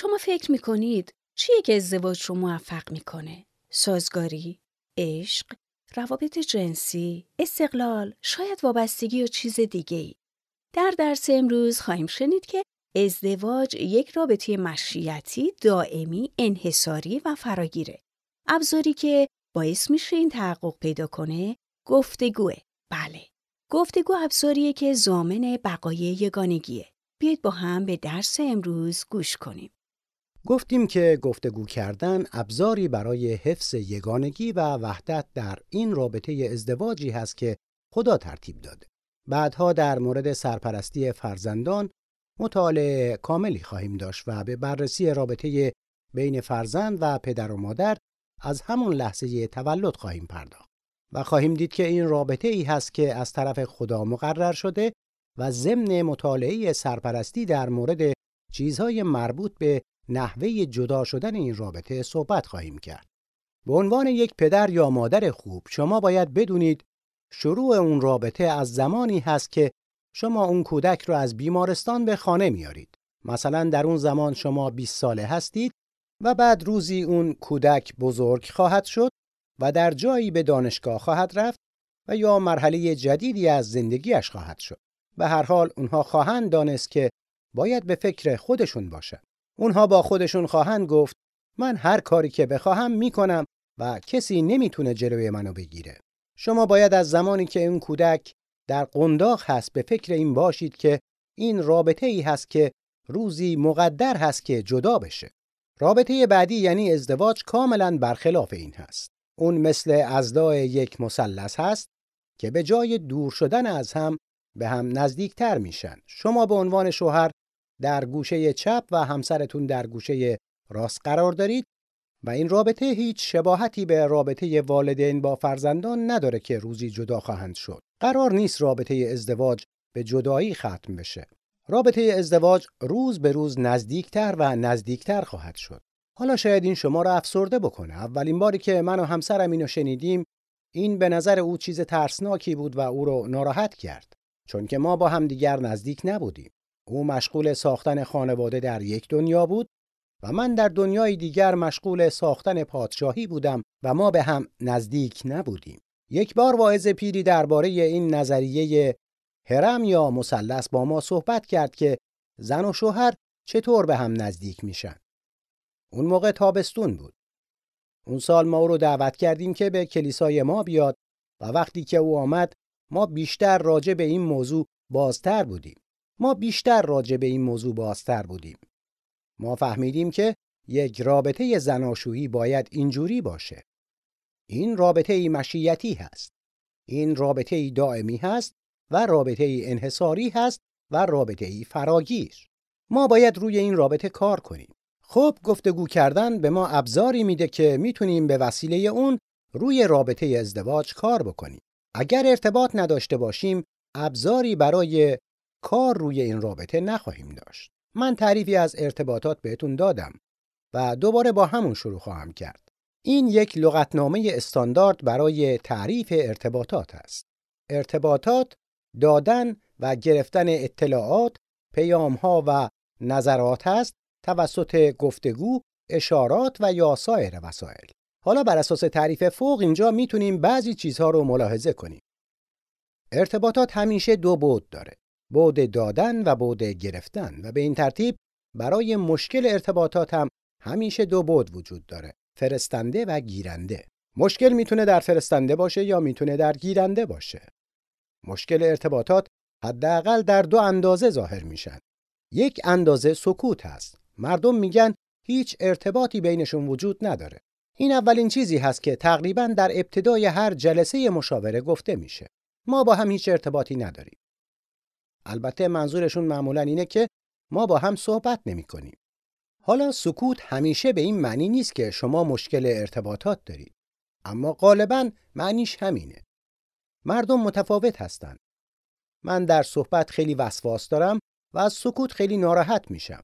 شما فکر می‌کنید چیه که ازدواج رو موفق می‌کنه؟ سازگاری، عشق، روابط جنسی، استقلال، شاید وابستگی و چیز دیگه ای. در درس امروز خواهیم شنید که ازدواج یک رابطه مشیتی، دائمی، انحصاری و فراگیره. ابزاری که باعث میشه این تحقق پیدا کنه گفتگوه. بله. گفتگو ابزاریه که زامن بقای یگانگیه. بیاید با هم به درس امروز گوش کنیم. گفتیم که گفتگو کردن ابزاری برای حفظ یگانگی و وحدت در این رابطه ازدواجی هست که خدا ترتیب داده. بعدها در مورد سرپرستی فرزندان مطالعه کاملی خواهیم داشت و به بررسی رابطه بین فرزند و پدر و مادر از همون لحظه تولد خواهیم پرداخت و خواهیم دید که این رابطه ای هست که از طرف خدا مقرر شده و ضمن مطالعه سرپرستی در مورد چیزهای مربوط به نحوه جدا شدن این رابطه صحبت خواهیم کرد. به عنوان یک پدر یا مادر خوب شما باید بدونید شروع اون رابطه از زمانی هست که شما اون کودک رو از بیمارستان به خانه میارید. مثلا در اون زمان شما 20 ساله هستید و بعد روزی اون کودک بزرگ خواهد شد و در جایی به دانشگاه خواهد رفت و یا مرحله جدیدی از زندگیش خواهد شد. به هر حال اونها خواهند دانست که باید به فکر خودشون باشن. اونها با خودشون خواهند گفت من هر کاری که بخواهم می‌کنم و کسی نمی‌تونه جلوی منو بگیره. شما باید از زمانی که اون کودک در قنداق هست به فکر این باشید که این رابطه ای هست که روزی مقدر هست که جدا بشه. رابطه بعدی یعنی ازدواج کاملا برخلاف این هست. اون مثل ازدای یک مثلث هست که به جای دور شدن از هم به هم نزدیکتر میشن. شما به عنوان شوهر در گوشه چپ و همسرتون در گوشه راست قرار دارید و این رابطه هیچ شباهتی به رابطه والدین با فرزندان نداره که روزی جدا خواهند شد. قرار نیست رابطه ازدواج به جدایی ختم بشه. رابطه ازدواج روز به روز نزدیکتر و نزدیکتر خواهد شد. حالا شاید این شما را افسرده بکنه. اولین باری که من و همسرم اینو شنیدیم این به نظر او چیز ترسناکی بود و او رو ناراحت کرد. چون که ما با هم دیگر نزدیک نبودیم. او مشغول ساختن خانواده در یک دنیا بود و من در دنیای دیگر مشغول ساختن پادشاهی بودم و ما به هم نزدیک نبودیم. یک بار واعظ پیری درباره این نظریه هرم یا مثلث با ما صحبت کرد که زن و شوهر چطور به هم نزدیک میشن. اون موقع تابستون بود. اون سال ما او رو دعوت کردیم که به کلیسای ما بیاد و وقتی که او آمد ما بیشتر راجع به این موضوع بازتر بودیم. ما بیشتر راجع به این موضوع بازتر بودیم. ما فهمیدیم که یک رابطه زناشویی باید اینجوری باشه. این رابطه ای مشیتی هست. این رابطه ای دائمی هست و رابطه ای انحصاری هست و رابطه ای فراگیر. ما باید روی این رابطه کار کنیم. خب گفتگو کردن به ما ابزاری میده که می‌تونیم به وسیله اون روی رابطه ازدواج کار بکنیم. اگر ارتباط نداشته باشیم ابزاری برای کار روی این رابطه نخواهیم داشت. من تعریفی از ارتباطات بهتون دادم و دوباره با همون شروع خواهم کرد. این یک لغتنامه استاندارد برای تعریف ارتباطات است. ارتباطات دادن و گرفتن اطلاعات، پیامها و نظرات است توسط گفتگو، اشارات و یا سایر وسایل. حالا بر اساس تعریف فوق اینجا می‌تونیم بعضی چیزها رو ملاحظه کنیم. ارتباطات همیشه دو بود داره. بعد دادن و بعد گرفتن و به این ترتیب برای مشکل ارتباطات هم همیشه دو بعد وجود داره فرستنده و گیرنده. مشکل می‌تونه در فرستنده باشه یا می‌تونه در گیرنده باشه؟ مشکل ارتباطات حداقل در دو اندازه ظاهر میشن. یک اندازه سکوت هست. مردم میگن هیچ ارتباطی بینشون وجود نداره. این اولین چیزی هست که تقریبا در ابتدای هر جلسه مشاوره گفته میشه. ما با هم هیچ ارتباطی نداریم. البته منظورشون معمولا اینه که ما با هم صحبت نمی کنیم. حالا سکوت همیشه به این معنی نیست که شما مشکل ارتباطات دارید. اما غالبا معنیش همینه. مردم متفاوت هستند. من در صحبت خیلی وسواس دارم و از سکوت خیلی ناراحت میشم.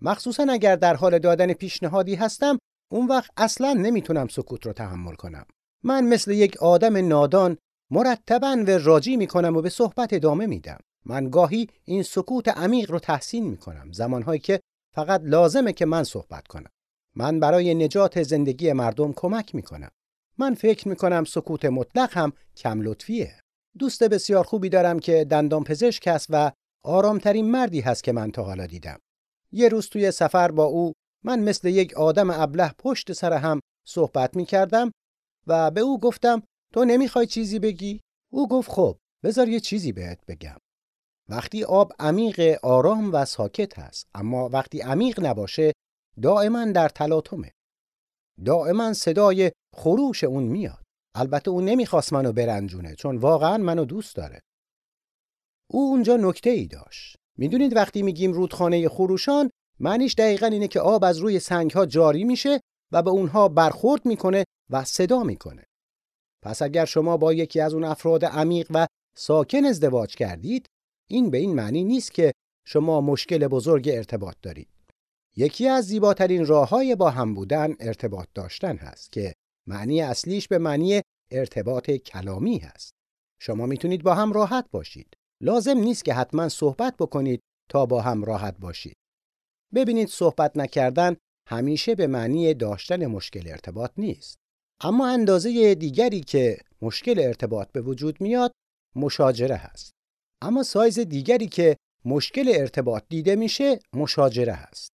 مخصوصا اگر در حال دادن پیشنهادی هستم اون وقت اصلا نمی‌تونم سکوت رو تحمل کنم. من مثل یک آدم نادان مرتبا و راجی می‌کنم و به صحبت ادامه میدم. من گاهی این سکوت عمیق رو تحسین می کنم زمانهایی که فقط لازمه که من صحبت کنم. من برای نجات زندگی مردم کمک می‌کنم. من فکر می‌کنم سکوت مطلق هم کم لطفیه. دوست بسیار خوبی دارم که دندان پزشک است و آرامترین مردی هست که من تا حالا دیدم. یه روز توی سفر با او من مثل یک آدم ابله پشت سر هم صحبت می کردم و به او گفتم تو نمی‌خوای چیزی بگی؟ او گفت خب بذار یه چیزی بهت بگم. وقتی آب عمیق آرام و ساکت هست اما وقتی عمیق نباشه دائما در تلاطمه. دائما صدای خروش اون میاد. البته اون نمی‌خواست منو برنجونه چون واقعا منو دوست داره. او اونجا نکته ای داشت. می‌دونید وقتی میگیم رودخانه خروشان معنیش دقیقا اینه که آب از روی سنگ ها جاری میشه و به اونها برخورد می‌کنه و صدا می‌کنه. پس اگر شما با یکی از اون افراد عمیق و ساکن ازدواج کردید این به این معنی نیست که شما مشکل بزرگ ارتباط دارید. یکی از زیباترین راه های با هم بودن ارتباط داشتن هست که معنی اصلیش به معنی ارتباط کلامی هست. شما می‌تونید با هم راحت باشید. لازم نیست که حتما صحبت بکنید تا با هم راحت باشید. ببینید صحبت نکردن همیشه به معنی داشتن مشکل ارتباط نیست. اما اندازه دیگری که مشکل ارتباط به وجود میاد مشاجره هست. اما سایز دیگری که مشکل ارتباط دیده میشه مشاجره هست.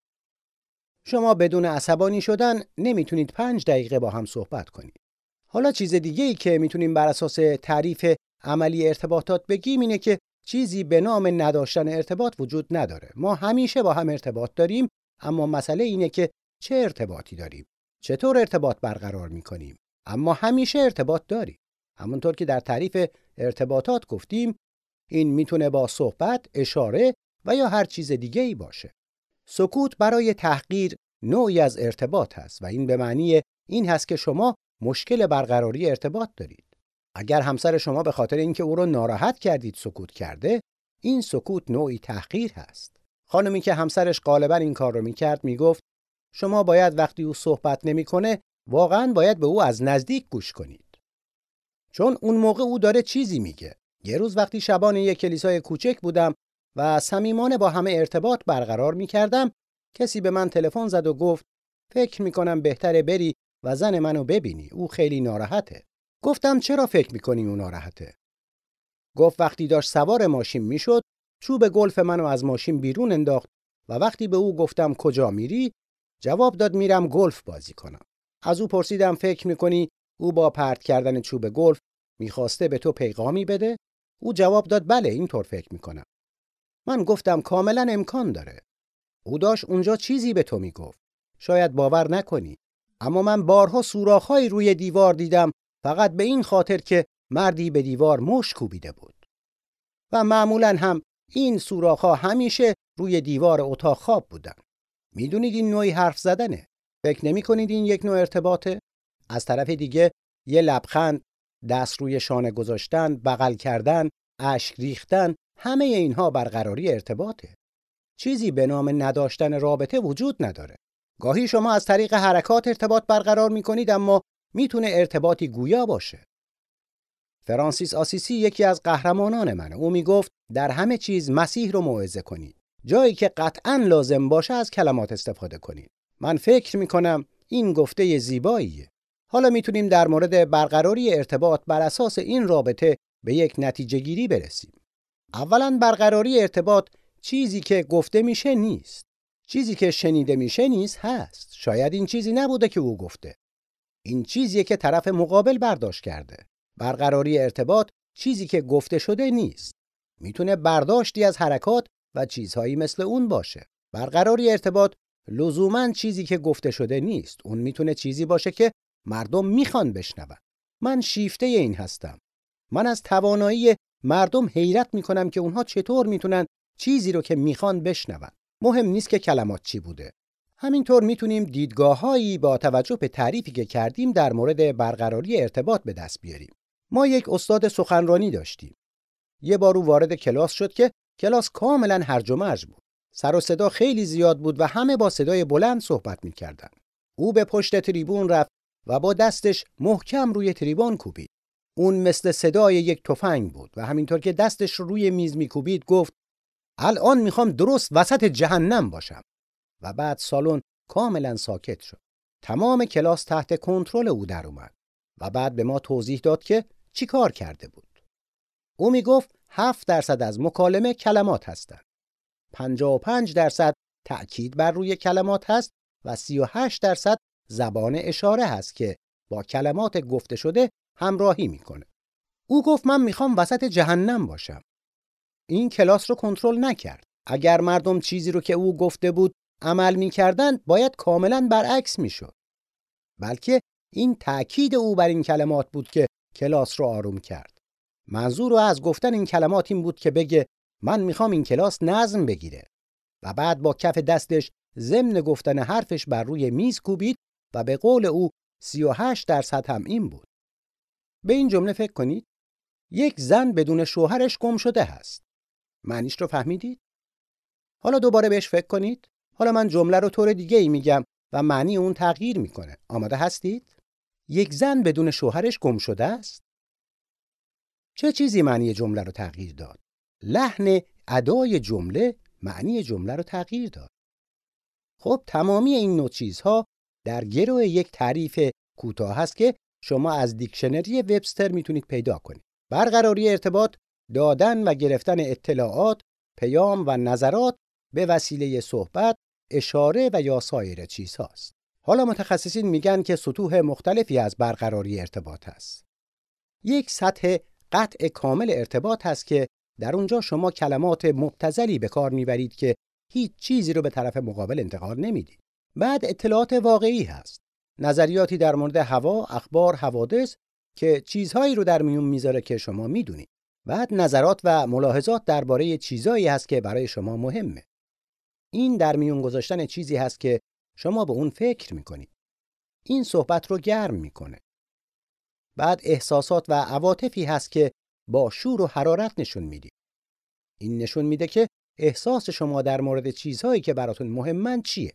شما بدون عصبانی شدن نمی‌تونید پنج دقیقه با هم صحبت کنید. حالا چیز دیگه ای که می‌تونیم بر اساس تعریف عملی ارتباطات بگیم اینه که چیزی به نام نداشتن ارتباط وجود نداره. ما همیشه با هم ارتباط داریم اما مسئله اینه که چه ارتباطی داریم. چطور ارتباط برقرار می‌کنیم؟ اما همیشه ارتباط داریم. همونطور که در تعریف ارتباطات گفتیم این می‌تونه با صحبت، اشاره و یا هر چیز دیگه ای باشه. سکوت برای تحقیر نوعی از ارتباط هست و این به معنی این هست که شما مشکل برقراری ارتباط دارید. اگر همسر شما به خاطر اینکه او را ناراحت کردید سکوت کرده، این سکوت نوعی تحقیر هست. خانمی که همسرش غالبا این کار رو می‌کرد می‌گفت شما باید وقتی او صحبت نمی‌کنه واقعا باید به او از نزدیک گوش کنید. چون اون موقع او داره چیزی میگه. یه روز وقتی شبان یک کلیسای کوچک بودم و صمیمانه با همه ارتباط برقرار می‌کردم کسی به من تلفن زد و گفت فکر می‌کنم بهتره بری و زن منو ببینی او خیلی ناراحته گفتم چرا فکر می‌کنی او ناراحته گفت وقتی داشت سوار ماشین می‌شد چوب گلف منو از ماشین بیرون انداخت و وقتی به او گفتم کجا میری جواب داد میرم گلف بازی کنم. از او پرسیدم فکر می‌کنی او با پرت کردن چوب گلف می‌خواسته به تو پیغامی بده؟ او جواب داد بله اینطور فکر می‌کنم. من گفتم کاملا امکان داره. او داشت اونجا چیزی به تو می‌گفت. شاید باور نکنی. اما من بارها سوراخهایی روی دیوار دیدم فقط به این خاطر که مردی به دیوار مش کوبیده بود. و معمولا هم این سوراخها همیشه روی دیوار اتاق خواب بودن. می‌دونید این نوعی حرف زدنه. فکر نمی کنید این یک نوع ارتباطه؟ از طرف دیگه یه لبخند دست روی شانه گذاشتن بغل کردن اشک ریختن همه اینها برقراری ارتباطه. چیزی به نام نداشتن رابطه وجود نداره. گاهی شما از طریق حرکات ارتباط برقرار می کنید اما می‌تونه ارتباطی گویا باشه. فرانسیس آسیسی یکی از قهرمانان منه. او می‌گفت در همه چیز مسیح رو موعظه کنید. جایی که قطعا لازم باشه از کلمات استفاده کنید. من فکر می‌کنم این گفته زیباییه. حالا می‌تونیم در مورد برقراری ارتباط بر اساس این رابطه به یک نتیجه گیری برسیم. اولا برقراری ارتباط چیزی که گفته میشه نیست. چیزی که شنیده میشه نیست هست. شاید این چیزی نبوده که او گفته. این چیزیه که طرف مقابل برداشت کرده. برقراری ارتباط چیزی که گفته شده نیست. می‌تونه برداشتی از حرکات و چیزهایی مثل اون باشه. برقراری ارتباط لزوما چیزی که گفته شده نیست. اون می‌تونه چیزی باشه که مردم می‌خوان بشنون. من شیفته این هستم. من از توانایی مردم حیرت می‌کنم که اونها چطور می‌تونن چیزی رو که می‌خوان بشنون. مهم نیست که کلمات چی بوده. همینطور می‌تونیم دیدگاههایی با توجه به تعریفی که کردیم در مورد برقراری ارتباط به دست بیاریم. ما یک استاد سخنرانی داشتیم. یه بار او وارد کلاس شد که کلاس کاملا هرج و مرج بود سر و صدا خیلی زیاد بود و همه با صدای بلند صحبت می‌کردن او به پشت تریبون رفت و با دستش محکم روی تریبون کوبید اون مثل صدای یک تفنگ بود و همینطور که دستش رو روی میز میکوبید گفت الان می‌خوام درست وسط جهنم باشم و بعد سالن کاملا ساکت شد. تمام کلاس تحت کنترل او در اومد و بعد به ما توضیح داد که چی کار کرده بود. او می گفت 7 درصد از مکالمه کلمات هستند. 55 درصد تأکید بر روی کلمات هست و 38 درصد زبان اشاره هست که با کلمات گفته شده همراهی می‌کنه. او گفت من می‌خوام وسط جهنم باشم. این کلاس رو کنترل نکرد. اگر مردم چیزی رو که او گفته بود عمل می‌کردند باید کاملا برعکس می‌شد. بلکه این تأکید او بر این کلمات بود که کلاس رو آروم کرد. منظور او از گفتن این کلمات این بود که بگه من می‌خوام این کلاس نظم بگیره و بعد با کف دستش ضمن گفتن حرفش بر روی میز کوبید و به قول او 38 درصد هم این بود. به این جمله فکر کنید. یک زن بدون شوهرش گم شده هست. معنیش رو فهمیدید؟ حالا دوباره بهش فکر کنید. حالا من جمله رو طور دیگه ای میگم و معنی اون تغییر می‌کنه. آماده هستید؟ یک زن بدون شوهرش گم شده است؟ چه چیزی معنی جمله رو تغییر داد؟ لحن ادای جمله معنی جمله رو تغییر داد. خب تمامی این نوع چیزها در گروه یک تعریف کوتاه هست که شما از دیکشنری وبستر می‌تونید پیدا کنید. برقراری ارتباط دادن و گرفتن اطلاعات، پیام و نظرات به وسیله صحبت، اشاره و یا سایر چیزهاست. حالا متخصصین میگن که سطوح مختلفی از برقراری ارتباط هست. یک سطح قطع کامل ارتباط هست که در اونجا شما کلمات مبتزلی به کار می‌برید که هیچ چیزی رو به طرف مقابل انتقال نمی‌دید. بعد اطلاعات واقعی هست. نظریاتی در مورد هوا، اخبار، حوادث که چیزهایی رو در میون می‌ذاره که شما می‌دونید. بعد نظرات و ملاحظات درباره چیزهایی هست که برای شما مهمه. این در میون گذاشتن چیزی هست که شما به اون فکر می‌کنید. این صحبت رو گرم می‌کنه. بعد احساسات و عواطفی هست که با شور و حرارت نشون می‌دید. این نشون میده که احساس شما در مورد چیزهایی که براتون مهمن چیه.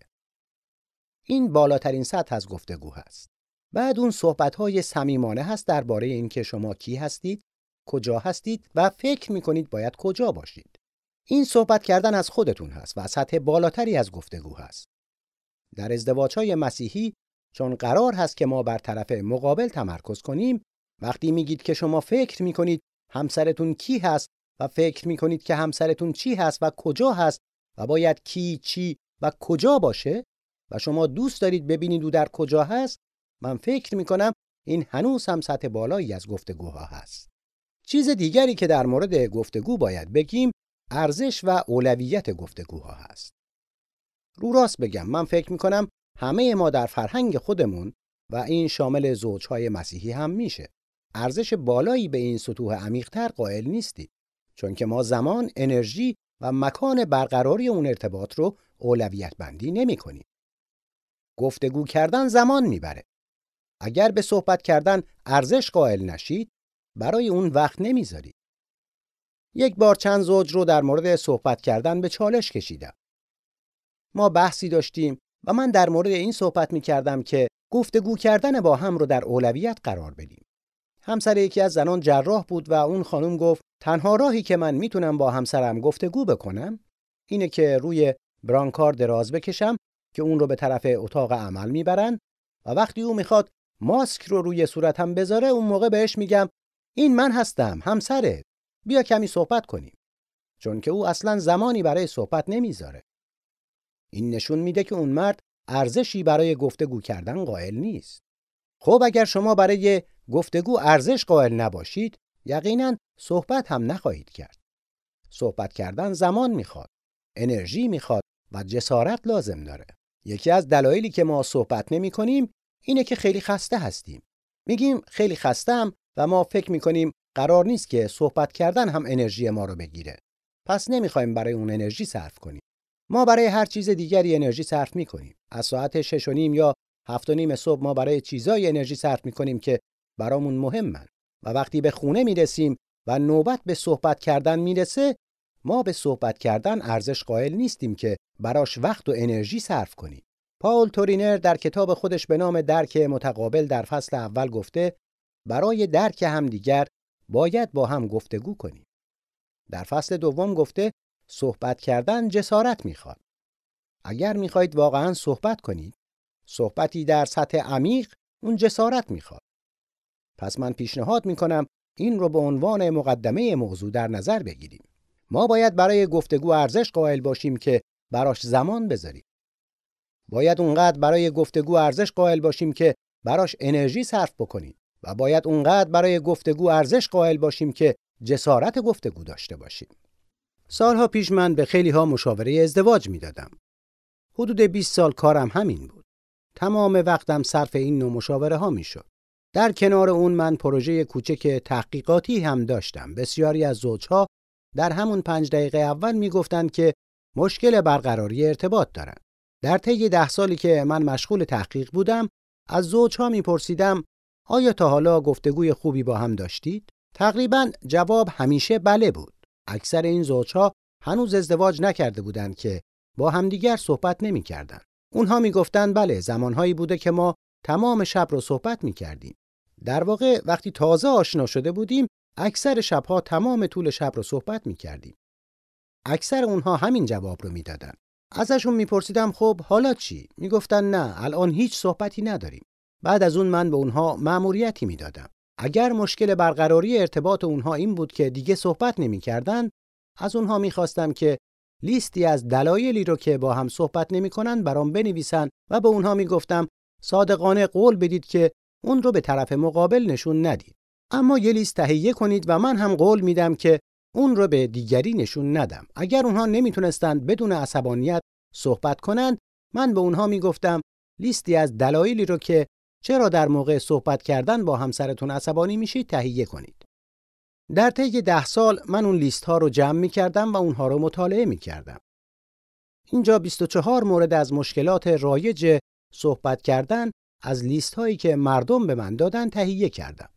این بالاترین سطح از گفتگو هست. بعد اون صحبت‌های صمیمانه هست درباره اینکه شما کی هستید، کجا هستید و فکر می‌کنید باید کجا باشید. این صحبت کردن از خودتون هست و سطح بالاتری از گفتگو هست. در ازدواج‌های مسیحی چون قرار هست که ما بر طرف مقابل تمرکز کنیم وقتی میگید که شما فکر می‌کنید همسرتون کی هست و فکر می‌کنید که همسرتون چی هست و کجا هست و باید کی چی و کجا باشه و شما دوست دارید ببینید او در کجا هست من فکر می‌کنم این هنوز هم سطح بالایی از گفتگوها هست. چیز دیگری که در مورد گفتگو باید بگیم ارزش و اولویت گفتگوها هست. رو راست بگم من فکر می‌کنم همه ما در فرهنگ خودمون و این شامل زوجهای مسیحی هم میشه ارزش بالایی به این سطوح عمیقتر قائل نیستید چون که ما زمان، انرژی و مکان برقراری اون ارتباط رو اولویت بندی نمی کنیم. گفتگو کردن زمان می‌بره. اگر به صحبت کردن ارزش قائل نشید، برای اون وقت نمی‌ذارید. یک بار چند زوج رو در مورد صحبت کردن به چالش کشیدم. ما بحثی داشتیم و من در مورد این صحبت می کردم که گفتگو کردن با هم رو در اولویت قرار بدیم. همسر یکی از زنان جراح بود و اون خانم گفت تنها راهی که من می‌تونم با همسرم گفتگو بکنم اینه که روی برانکار دراز بکشم که اون رو به طرف اتاق عمل می‌برن و وقتی او می‌خواد ماسک رو روی صورتم بذاره اون موقع بهش میگم این من هستم همسره بیا کمی صحبت کنیم چون که او اصلا زمانی برای صحبت نمی‌ذاره این نشون میده که اون مرد ارزشی برای گفتگو کردن قائل نیست. خب اگر شما برای گفتگو ارزش قائل نباشید یقینا صحبت هم نخواهید کرد. صحبت کردن زمان می‌خواد انرژی می‌خواد و جسارت لازم داره. یکی از دلایلی که ما صحبت نمی کنیم اینه که خیلی خسته هستیم. میگیم خیلی خستم و ما فکر می‌کنیم قرار نیست که صحبت کردن هم انرژی ما رو بگیره. پس نمی‌خوایم برای اون انرژی صرف کنیم. ما برای هر چیز دیگری انرژی صرف می‌کنیم از ساعت شش و نیم یا هفت و نیم صبح ما برای چیزای انرژی صرف می‌کنیم که برامون مهمن و وقتی به خونه می‌رسیم و نوبت به صحبت کردن می‌رسه ما به صحبت کردن ارزش قائل نیستیم که براش وقت و انرژی صرف کنیم. پاول تورینر در کتاب خودش به نام درک متقابل در فصل اول گفته برای درک همدیگر باید با هم گفتگو کنیم. در فصل دوم گفته صحبت کردن جسارت می‌خواد. اگر می‌خواهید واقعا صحبت کنید صحبتی در سطح عمیق اون جسارت می‌خواد. پس من پیشنهاد می‌کنم این رو به عنوان مقدمه موضوع در نظر بگیریم ما باید برای گفتگو ارزش قائل باشیم که براش زمان بذاریم. باید اونقدر برای گفتگو ارزش قائل باشیم که براش انرژی صرف بکنیم و باید اونقدر برای گفتگو ارزش قائل باشیم که جسارت گفتگو داشته باشیم. سالها پیش من به خیلی ها مشاوره ازدواج می‌دادم. حدود 20 سال کارم همین بود. تمام وقتم صرف این نوع مشاوره ها می‌شد. در کنار اون من پروژه کوچک تحقیقاتی هم داشتم. بسیاری از زوجها در همون پنج دقیقه اول می‌گفتند که مشکل برقراری ارتباط دارن. در طی ده سالی که من مشغول تحقیق بودم از زوجها میپرسیدم آیا تا حالا گفتگوی خوبی با هم داشتید؟ تقریبا جواب همیشه بله بود. اکثر این زوجها هنوز ازدواج نکرده بودند که با همدیگر صحبت نمی‌کردند. اونها می‌گفتند بله زمانهایی بوده که ما تمام شب رو صحبت می‌کردیم. در واقع وقتی تازه آشنا شده بودیم اکثر شبها تمام طول شب رو صحبت می‌کردیم. اکثر اونها همین جواب رو می‌دادند. ازشون میپرسیدم خب حالا چی؟ می‌گفتن نه الان هیچ صحبتی نداریم. بعد از اون من به اونها مأموریتی می‌دادم. اگر مشکل برقراری ارتباط اونها این بود که دیگه صحبت نمی‌کردند، از اونها می‌خواستم که لیستی از دلایلی رو که با هم صحبت نمی‌کنن برام بنویسن و به اونها می‌گفتم صادقانه قول بدید که اون رو به طرف مقابل نشون ندید. اما یه لیست تهیه کنید و من هم قول میدم که اون رو به دیگری نشون ندم. اگر اونها نمی‌تونستند بدون عصبانیت صحبت کنند، من به اونها می‌گفتم لیستی از دلایلی رو که چرا در موقع صحبت کردن با همسرتون عصبانی میشید تهیه کنید. در طی ده سال من اون لیست ها رو جمع می کردم و اونها رو مطالعه می کردم. اینجا 24 مورد از مشکلات رایج صحبت کردن از لیست هایی که مردم به من دادن تهیه کردم.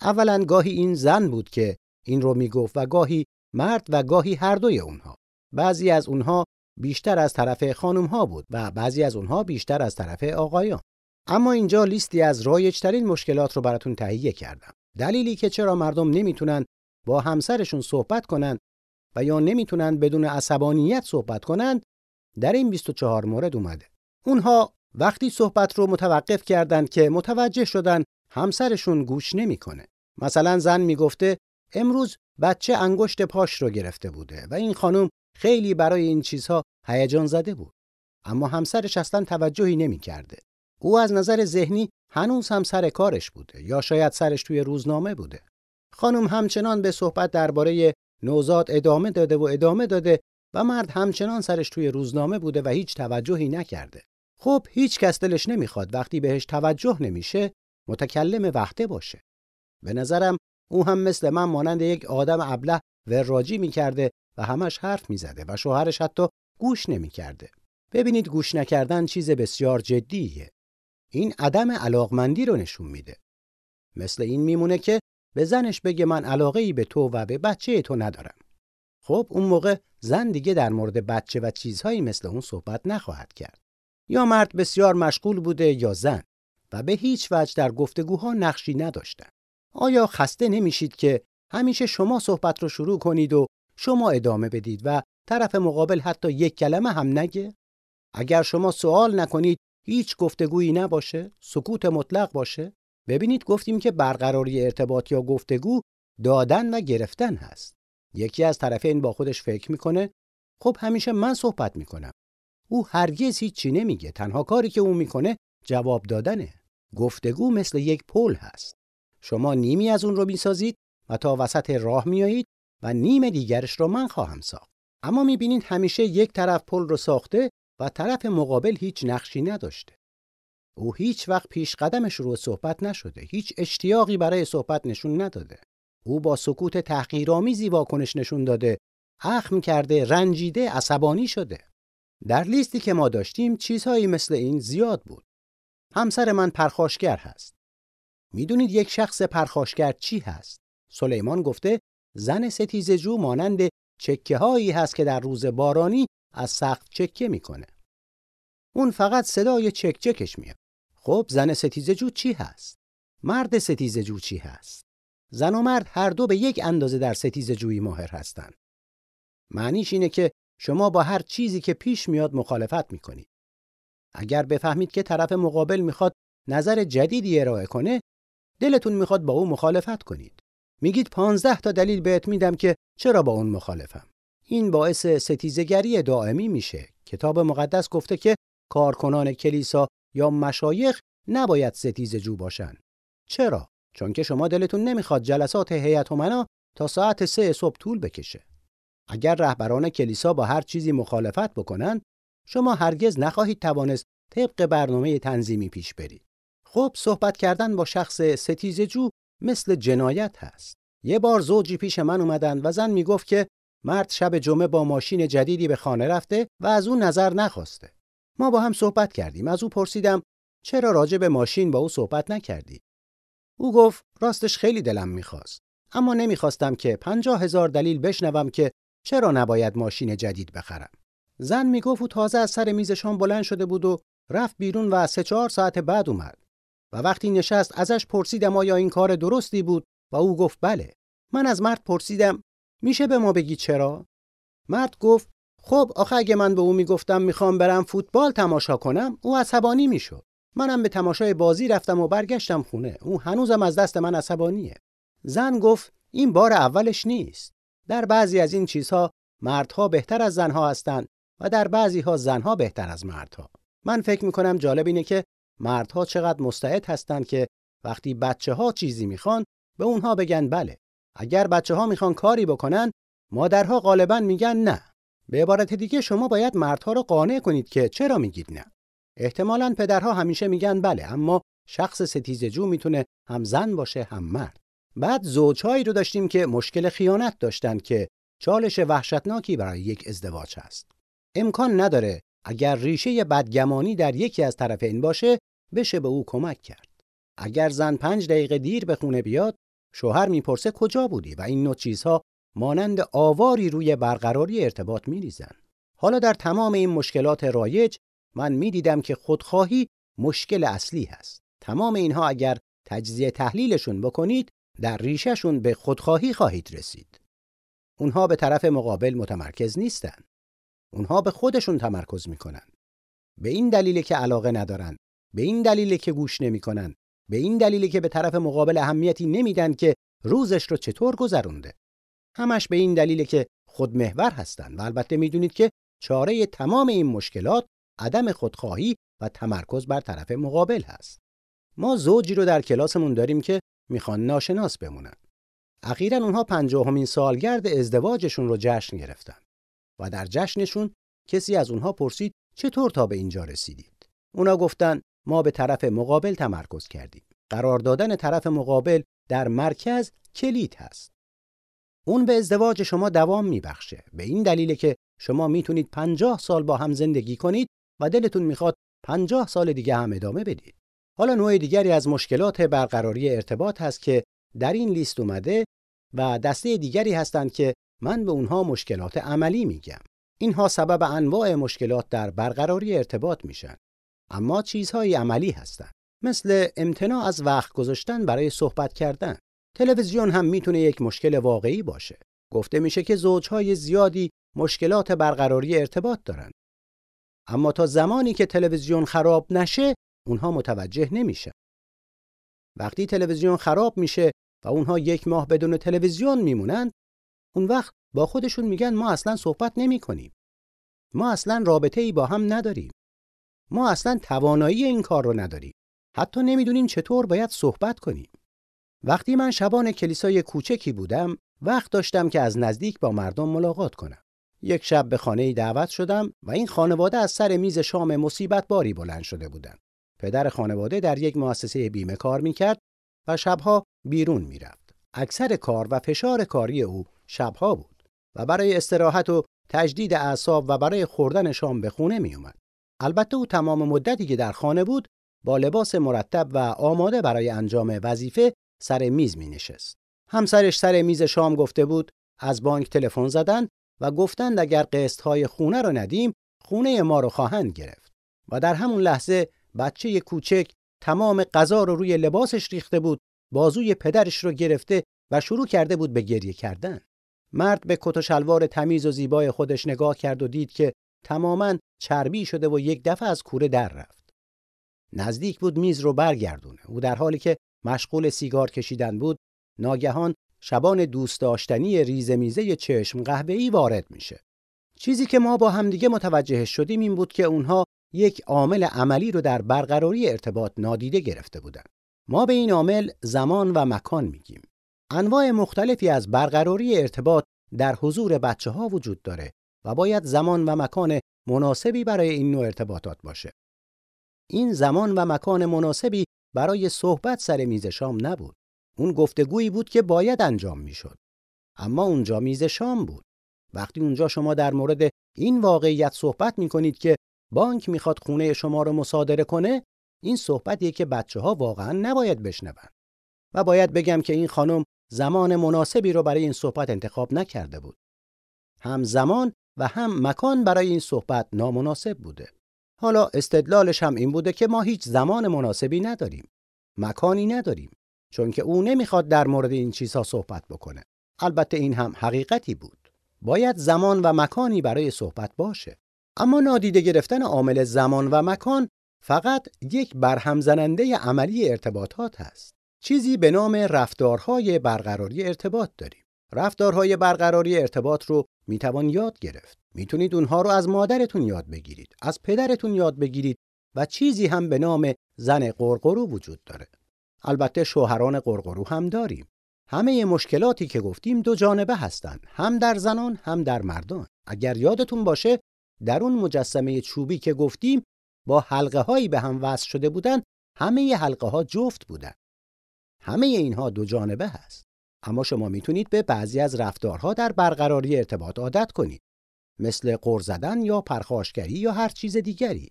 اولا گاهی این زن بود که این رو می گفت و گاهی مرد و گاهی هر دوی اونها. بعضی از اونها بیشتر از طرف خانم ها بود و بعضی از اونها بیشتر از طرف آقایان. اما اینجا لیستی از رایجترین مشکلات رو براتون تهیه کردم. دلیلی که چرا مردم نمی‌تونن با همسرشون صحبت کنن و یا نمی‌تونن بدون عصبانیت صحبت کنند در این 24 مورد اومده. اونها وقتی صحبت رو متوقف کردند که متوجه شدن همسرشون گوش نمی‌کنه. مثلا زن می‌گفته امروز بچه انگشت پاش رو گرفته بوده و این خانم خیلی برای این چیزها هیجان زده بود. اما همسرش اصلا توجهی نمی‌کرده. او از نظر ذهنی هنوز هم سر کارش بوده یا شاید سرش توی روزنامه بوده. خانم همچنان به صحبت درباره نوزاد ادامه داده و ادامه داده و مرد همچنان سرش توی روزنامه بوده و هیچ توجهی نکرده. خب هیچ کس دلش نمی‌خواد وقتی بهش توجه نمیشه متکلم وقته باشه. به نظرم او هم مثل من مانند یک آدم ابله وراجی می‌کرده و همش حرف می‌زده و شوهرش حتی گوش نمی‌کرده. ببینید گوش نکردن چیز بسیار جدیه. این عدم علاقمندی رو نشون میده. مثل این میمونه که به زنش بگه من علاقه ای به تو و به بچه تو ندارم. خب اون موقع زن دیگه در مورد بچه و چیزهایی مثل اون صحبت نخواهد کرد. یا مرد بسیار مشغول بوده یا زن و به هیچ وجه در گفتگوها نقشی نداشتن. آیا خسته نمیشید که همیشه شما صحبت رو شروع کنید و شما ادامه بدید و طرف مقابل حتی یک کلمه هم نگه؟ اگر شما سوال نکنید هیچ گفتگویی نباشه، سکوت مطلق باشه، ببینید گفتیم که برقراری ارتباط یا گفتگو دادن و گرفتن هست. یکی از طرفین با خودش فکر می‌کنه خب همیشه من صحبت می‌کنم. او هرگز هیچی نمیگه. تنها کاری که او می‌کنه جواب دادنه. گفتگو مثل یک پل هست. شما نیمی از اون رو می‌سازید و تا وسط راه میایید و نیم دیگرش رو من خواهم ساخت. اما می‌بینید همیشه یک طرف پل رو ساخته و طرف مقابل هیچ نقشی نداشته. او هیچ وقت پیش قدمش رو صحبت نشده هیچ اشتیاقی برای صحبت نشون نداده. او با سکوت تحقیرآمیزی واکنش نشون داده اخم کرده رنجیده عصبانی شده. در لیستی که ما داشتیم چیزهایی مثل این زیاد بود. همسر من پرخاشگر هست. می‌دونید یک شخص پرخاشگر چی هست؟ سلیمان گفته زن ستیزجو مانند چکه هایی هست که در روز بارانی از سقف چکه می‌کنه اون فقط صدای چک چکش میاد خب زن ستیزه جو چی هست؟ مرد ستیزه جو چی هست؟ زن و مرد هر دو به یک اندازه در ستیزه جویی ماهر هستند. معنیش اینه که شما با هر چیزی که پیش میاد مخالفت می‌کنید. اگر بفهمید که طرف مقابل می‌خواد نظر جدیدی ارائه کنه، دلتون می‌خواد با او مخالفت کنید. میگید پانزده تا دلیل بهت میدم که چرا با اون مخالفم. این باعث ستیزگری دائمی میشه. کتاب مقدس گفته که کارکنان کلیسا یا مشایخ نباید ستیز جو باشن. چرا؟ چون که شما دلتون نمی‌خواد جلسات هیئت امنا تا ساعت سه صبح طول بکشه. اگر رهبران کلیسا با هر چیزی مخالفت بکنن، شما هرگز نخواهید توانست طبق برنامه تنظیمی پیش برید. خب صحبت کردن با شخص ستیز جو مثل جنایت هست. یه بار زوجی پیش من اومدن و زن می‌گفت که مرد شب جمعه با ماشین جدیدی به خانه رفته و از اون نظر نخواسته. ما با هم صحبت کردیم. از او پرسیدم چرا راجع به ماشین با او صحبت نکردی؟ او گفت راستش خیلی دلم می‌خواست. اما نمی‌خواستم که پنجاه هزار دلیل بشنوم که چرا نباید ماشین جدید بخرم. زن می‌گفت او تازه از سر میزشان بلند شده بود و رفت بیرون و سه چهار ساعت بعد اومد. و وقتی نشست ازش پرسیدم آیا این کار درستی بود و او گفت بله. من از مرد پرسیدم میشه به ما بگی چرا؟ مرد گفت خب آخه اگه من به او می‌گفتم می‌خوام برم فوتبال تماشا کنم او عصبانی می‌شد. منم به تماشای بازی رفتم و برگشتم خونه. او هنوزم از دست من عصبانیه. زن گفت این بار اولش نیست. در بعضی از این چیزها مردها بهتر از زنها هستند و در بعضی ها زنها بهتر از مردها. من فکر می‌کنم جالب اینه که مردها چقدر مستعد هستند که وقتی بچه ها چیزی می‌خوان به اونها بگن بله. اگر بچه ها می‌خوان کاری بکنن مادرها غالبا میگن نه. به عبارت دیگه شما باید مردها رو قانع کنید که چرا میگید نه. احتمالا پدرها همیشه میگن بله اما شخص ستیزجو می‌تونه هم زن باشه هم مرد. بعد زوجهایی رو داشتیم که مشکل خیانت داشتن که چالش وحشتناکی برای یک ازدواج هست. امکان نداره اگر ریشه بدگمانی در یکی از طرفین باشه بشه به او کمک کرد. اگر زن پنج دقیقه دیر به خونه بیاد شوهر می‌پرسه کجا بودی و این نوع چیزها مانند آواری روی برقراری ارتباط میریزن. حالا در تمام این مشکلات رایج من می‌دیدم که خودخواهی مشکل اصلی هست. تمام اینها اگر تجزیه تحلیلشون بکنید در ریشهشون به خودخواهی خواهید رسید. اونها به طرف مقابل متمرکز نیستن. اونها به خودشون تمرکز می‌کنن. به این دلیل که علاقه ندارن، به این دلیل که گوش نمی‌کنن، به این دلیل که به طرف مقابل اهمیتی نمیدن که روزش رو چطور گذرونده. همش به این دلیل که خودمحور هستن و البته می‌دونید که چاره تمام این مشکلات عدم خودخواهی و تمرکز بر طرف مقابل هست. ما زوجی رو در کلاسمون داریم که می‌خوان ناشناس بمونن. اخیرا اونها پنجاهمین سالگرد ازدواجشون رو جشن گرفتن و در جشنشون کسی از اونها پرسید چطور تا به اینجا رسیدید. اونا گفتن ما به طرف مقابل تمرکز کردیم. قرار دادن طرف مقابل در مرکز کلید هست. اون به ازدواج شما دوام میبخشه. به این دلیل که شما می‌تونید پنجاه سال با هم زندگی کنید و دلتون می‌خواد پنجاه سال دیگه هم ادامه بدید. حالا نوع دیگری از مشکلات برقراری ارتباط هست که در این لیست اومده و دسته دیگری هستند که من به اونها مشکلات عملی میگم. اینها سبب انواع مشکلات در برقراری ارتباط میشن. اما چیزهای عملی هستند. مثل امتناع از وقت گذاشتن برای صحبت کردن. تلویزیون هم می‌تونه یک مشکل واقعی باشه. گفته میشه که زوجهای زیادی مشکلات برقراری ارتباط دارن. اما تا زمانی که تلویزیون خراب نشه اونها متوجه نمیشن. وقتی تلویزیون خراب میشه و اونها یک ماه بدون تلویزیون میمونن اون وقت با خودشون میگن ما اصلا صحبت نمی کنیم. ما اصلا رابطه ای با هم نداریم. ما اصلا توانایی این کار رو نداریم. حتی نمی‌دونیم چطور باید صحبت کنیم. وقتی من شبان کلیسای کوچکی بودم وقت داشتم که از نزدیک با مردم ملاقات کنم. یک شب به خانه دعوت شدم و این خانواده از سر میز شام مصیبت باری بلند شده بودند. پدر خانواده در یک مؤسسه بیمه کار می‌کرد و شبها بیرون می‌رفت. اکثر کار و فشار کاری او شبها بود و برای استراحت و تجدید اعصاب و برای خوردن شام به خونه میومد. البته او تمام مدتی که در خانه بود با لباس مرتب و آماده برای انجام وظیفه سر میز می نشست. همسرش سر میز شام گفته بود از بانک تلفن زدن و گفتند اگر قسط های خونه رو ندیم خونه ما رو خواهند گرفت و در همون لحظه بچه کوچک تمام غذا رو روی لباسش ریخته بود بازوی پدرش رو گرفته و شروع کرده بود به گریه کردن مرد به کت و شلوار تمیز و زیبای خودش نگاه کرد و دید که تماما چربی شده و یک دفعه از کوره در رفت. نزدیک بود میز رو برگردونه. او در حالی که مشغول سیگار کشیدن بود، ناگهان شبان دوست داشتنی ریزه میزه چشم قهوه‌ای وارد میشه. چیزی که ما با همدیگه متوجه شدیم این بود که اونها یک عامل عملی رو در برقراری ارتباط نادیده گرفته بودند. ما به این عامل زمان و مکان میگیم. انواع مختلفی از برقراری ارتباط در حضور بچه ها وجود داره و باید زمان و مکان مناسبی برای این نوع ارتباطات باشه. این زمان و مکان مناسبی برای صحبت سر میز شام نبود. اون گفتگویی بود که باید انجام می‌شد. اما اونجا میز شام بود. وقتی اونجا شما در مورد این واقعیت صحبت می کنید که بانک می‌خواد خونه شما رو مصادره کنه این صحبتیه که بچه ها واقعا نباید بشنون و باید بگم که این خانم زمان مناسبی رو برای این صحبت انتخاب نکرده بود هم زمان و هم مکان برای این صحبت نامناسب بوده. حالا استدلالش هم این بوده که ما هیچ زمان مناسبی نداریم. مکانی نداریم چون که او نمی‌خواد در مورد این چیزها صحبت بکنه. البته این هم حقیقتی بود. باید زمان و مکانی برای صحبت باشه. اما نادیده گرفتن عامل زمان و مکان فقط یک برهم زننده عملی ارتباطات هست. چیزی به نام رفتارهای برقراری ارتباط داریم. رفتارهای برقراری ارتباط رو می‌توان یاد گرفت. می‌تونید اونها رو از مادرتون یاد بگیرید از پدرتون یاد بگیرید و چیزی هم به نام زن قرقرو وجود داره. البته شوهران قرقرو هم داریم. همه مشکلاتی که گفتیم دو جانبه هستند هم در زنان هم در مردان. اگر یادتون باشه در اون مجسمه چوبی که گفتیم با حلقه هایی به هم وصل شده بودن همه حلقه ها جفت بودن. همه اینها دو جانبه هست. اما شما می‌تونید به بعضی از رفتارها در برقراری ارتباط عادت کنید مثل قر زدن یا پرخاشگری یا هر چیز دیگری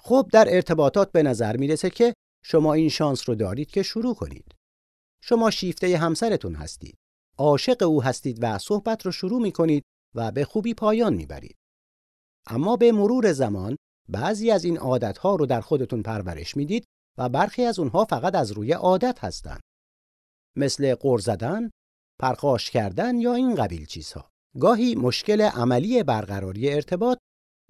خب در ارتباطات به نظر می‌رسه که شما این شانس رو دارید که شروع کنید شما شیفته همسرتون هستید. عاشق او هستید و صحبت رو شروع می کنید و به خوبی پایان می برید. اما به مرور زمان بعضی از این عادتها رو در خودتون پرورش می‌دید و برخی از اونها فقط از روی عادت هستند. مثل قر زدن، پرخاش کردن یا این قبیل چیزها. گاهی مشکل عملی برقراری ارتباط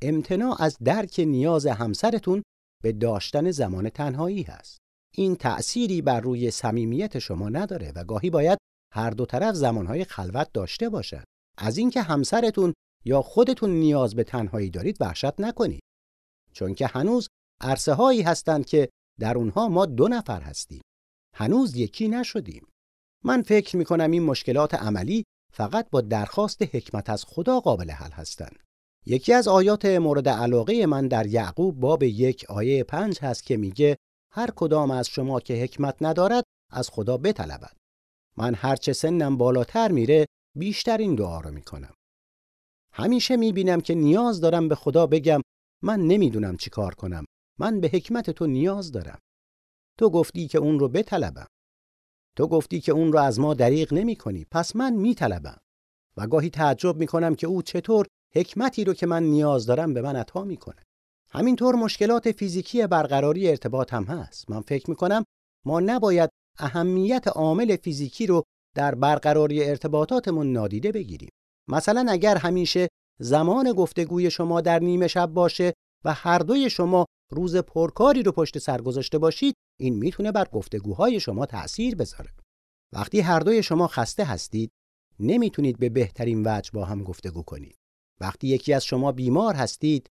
امتناع از درک نیاز همسرتون به داشتن زمان تنهایی هست. این تأثیری بر روی صمیمیت شما نداره و گاهی باید هر دو طرف زمانهای خلوت داشته باشد. از اینکه همسرتون یا خودتون نیاز به تنهایی دارید وحشت نکنید. چون که هنوز عرصه هایی هستند که در اونها ما دو نفر هستیم. هنوز یکی نشدیم. من فکر می کنم این مشکلات عملی فقط با درخواست حکمت از خدا قابل حل هستند. یکی از آیات مورد علاقه من در یعقوب باب یک آیه پنج هست که میگه هر کدام از شما که حکمت ندارد از خدا بطلبد. من هرچه سنم بالاتر میره بیشتر این دعا رو می‌کنم. همیشه می‌بینم که نیاز دارم به خدا بگم من نمی‌دونم چی کار کنم. من به حکمت تو نیاز دارم. تو گفتی که اون رو بطلبم. تو گفتی که اون رو از ما دریغ نمی کنی پس من میطلبم و گاهی تعجب می‌کنم که او چطور حکمتی رو که من نیاز دارم به من عطا می‌کنه همینطور مشکلات فیزیکی برقراری ارتباط هم هست. من فکر می‌کنم ما نباید اهمیت عامل فیزیکی رو در برقراری ارتباطاتمون نادیده بگیریم. مثلا اگر همیشه زمان گفتگوی شما در نیمه شب باشه و هر دوی شما روز پرکاری رو پشت سر گذاشته باشید این می‌تونه بر گفتگوهای شما تأثیر بذاره. وقتی هر دوی شما خسته هستید نمی‌تونید به بهترین وجه با هم گفتگو کنید. وقتی یکی از شما بیمار هستید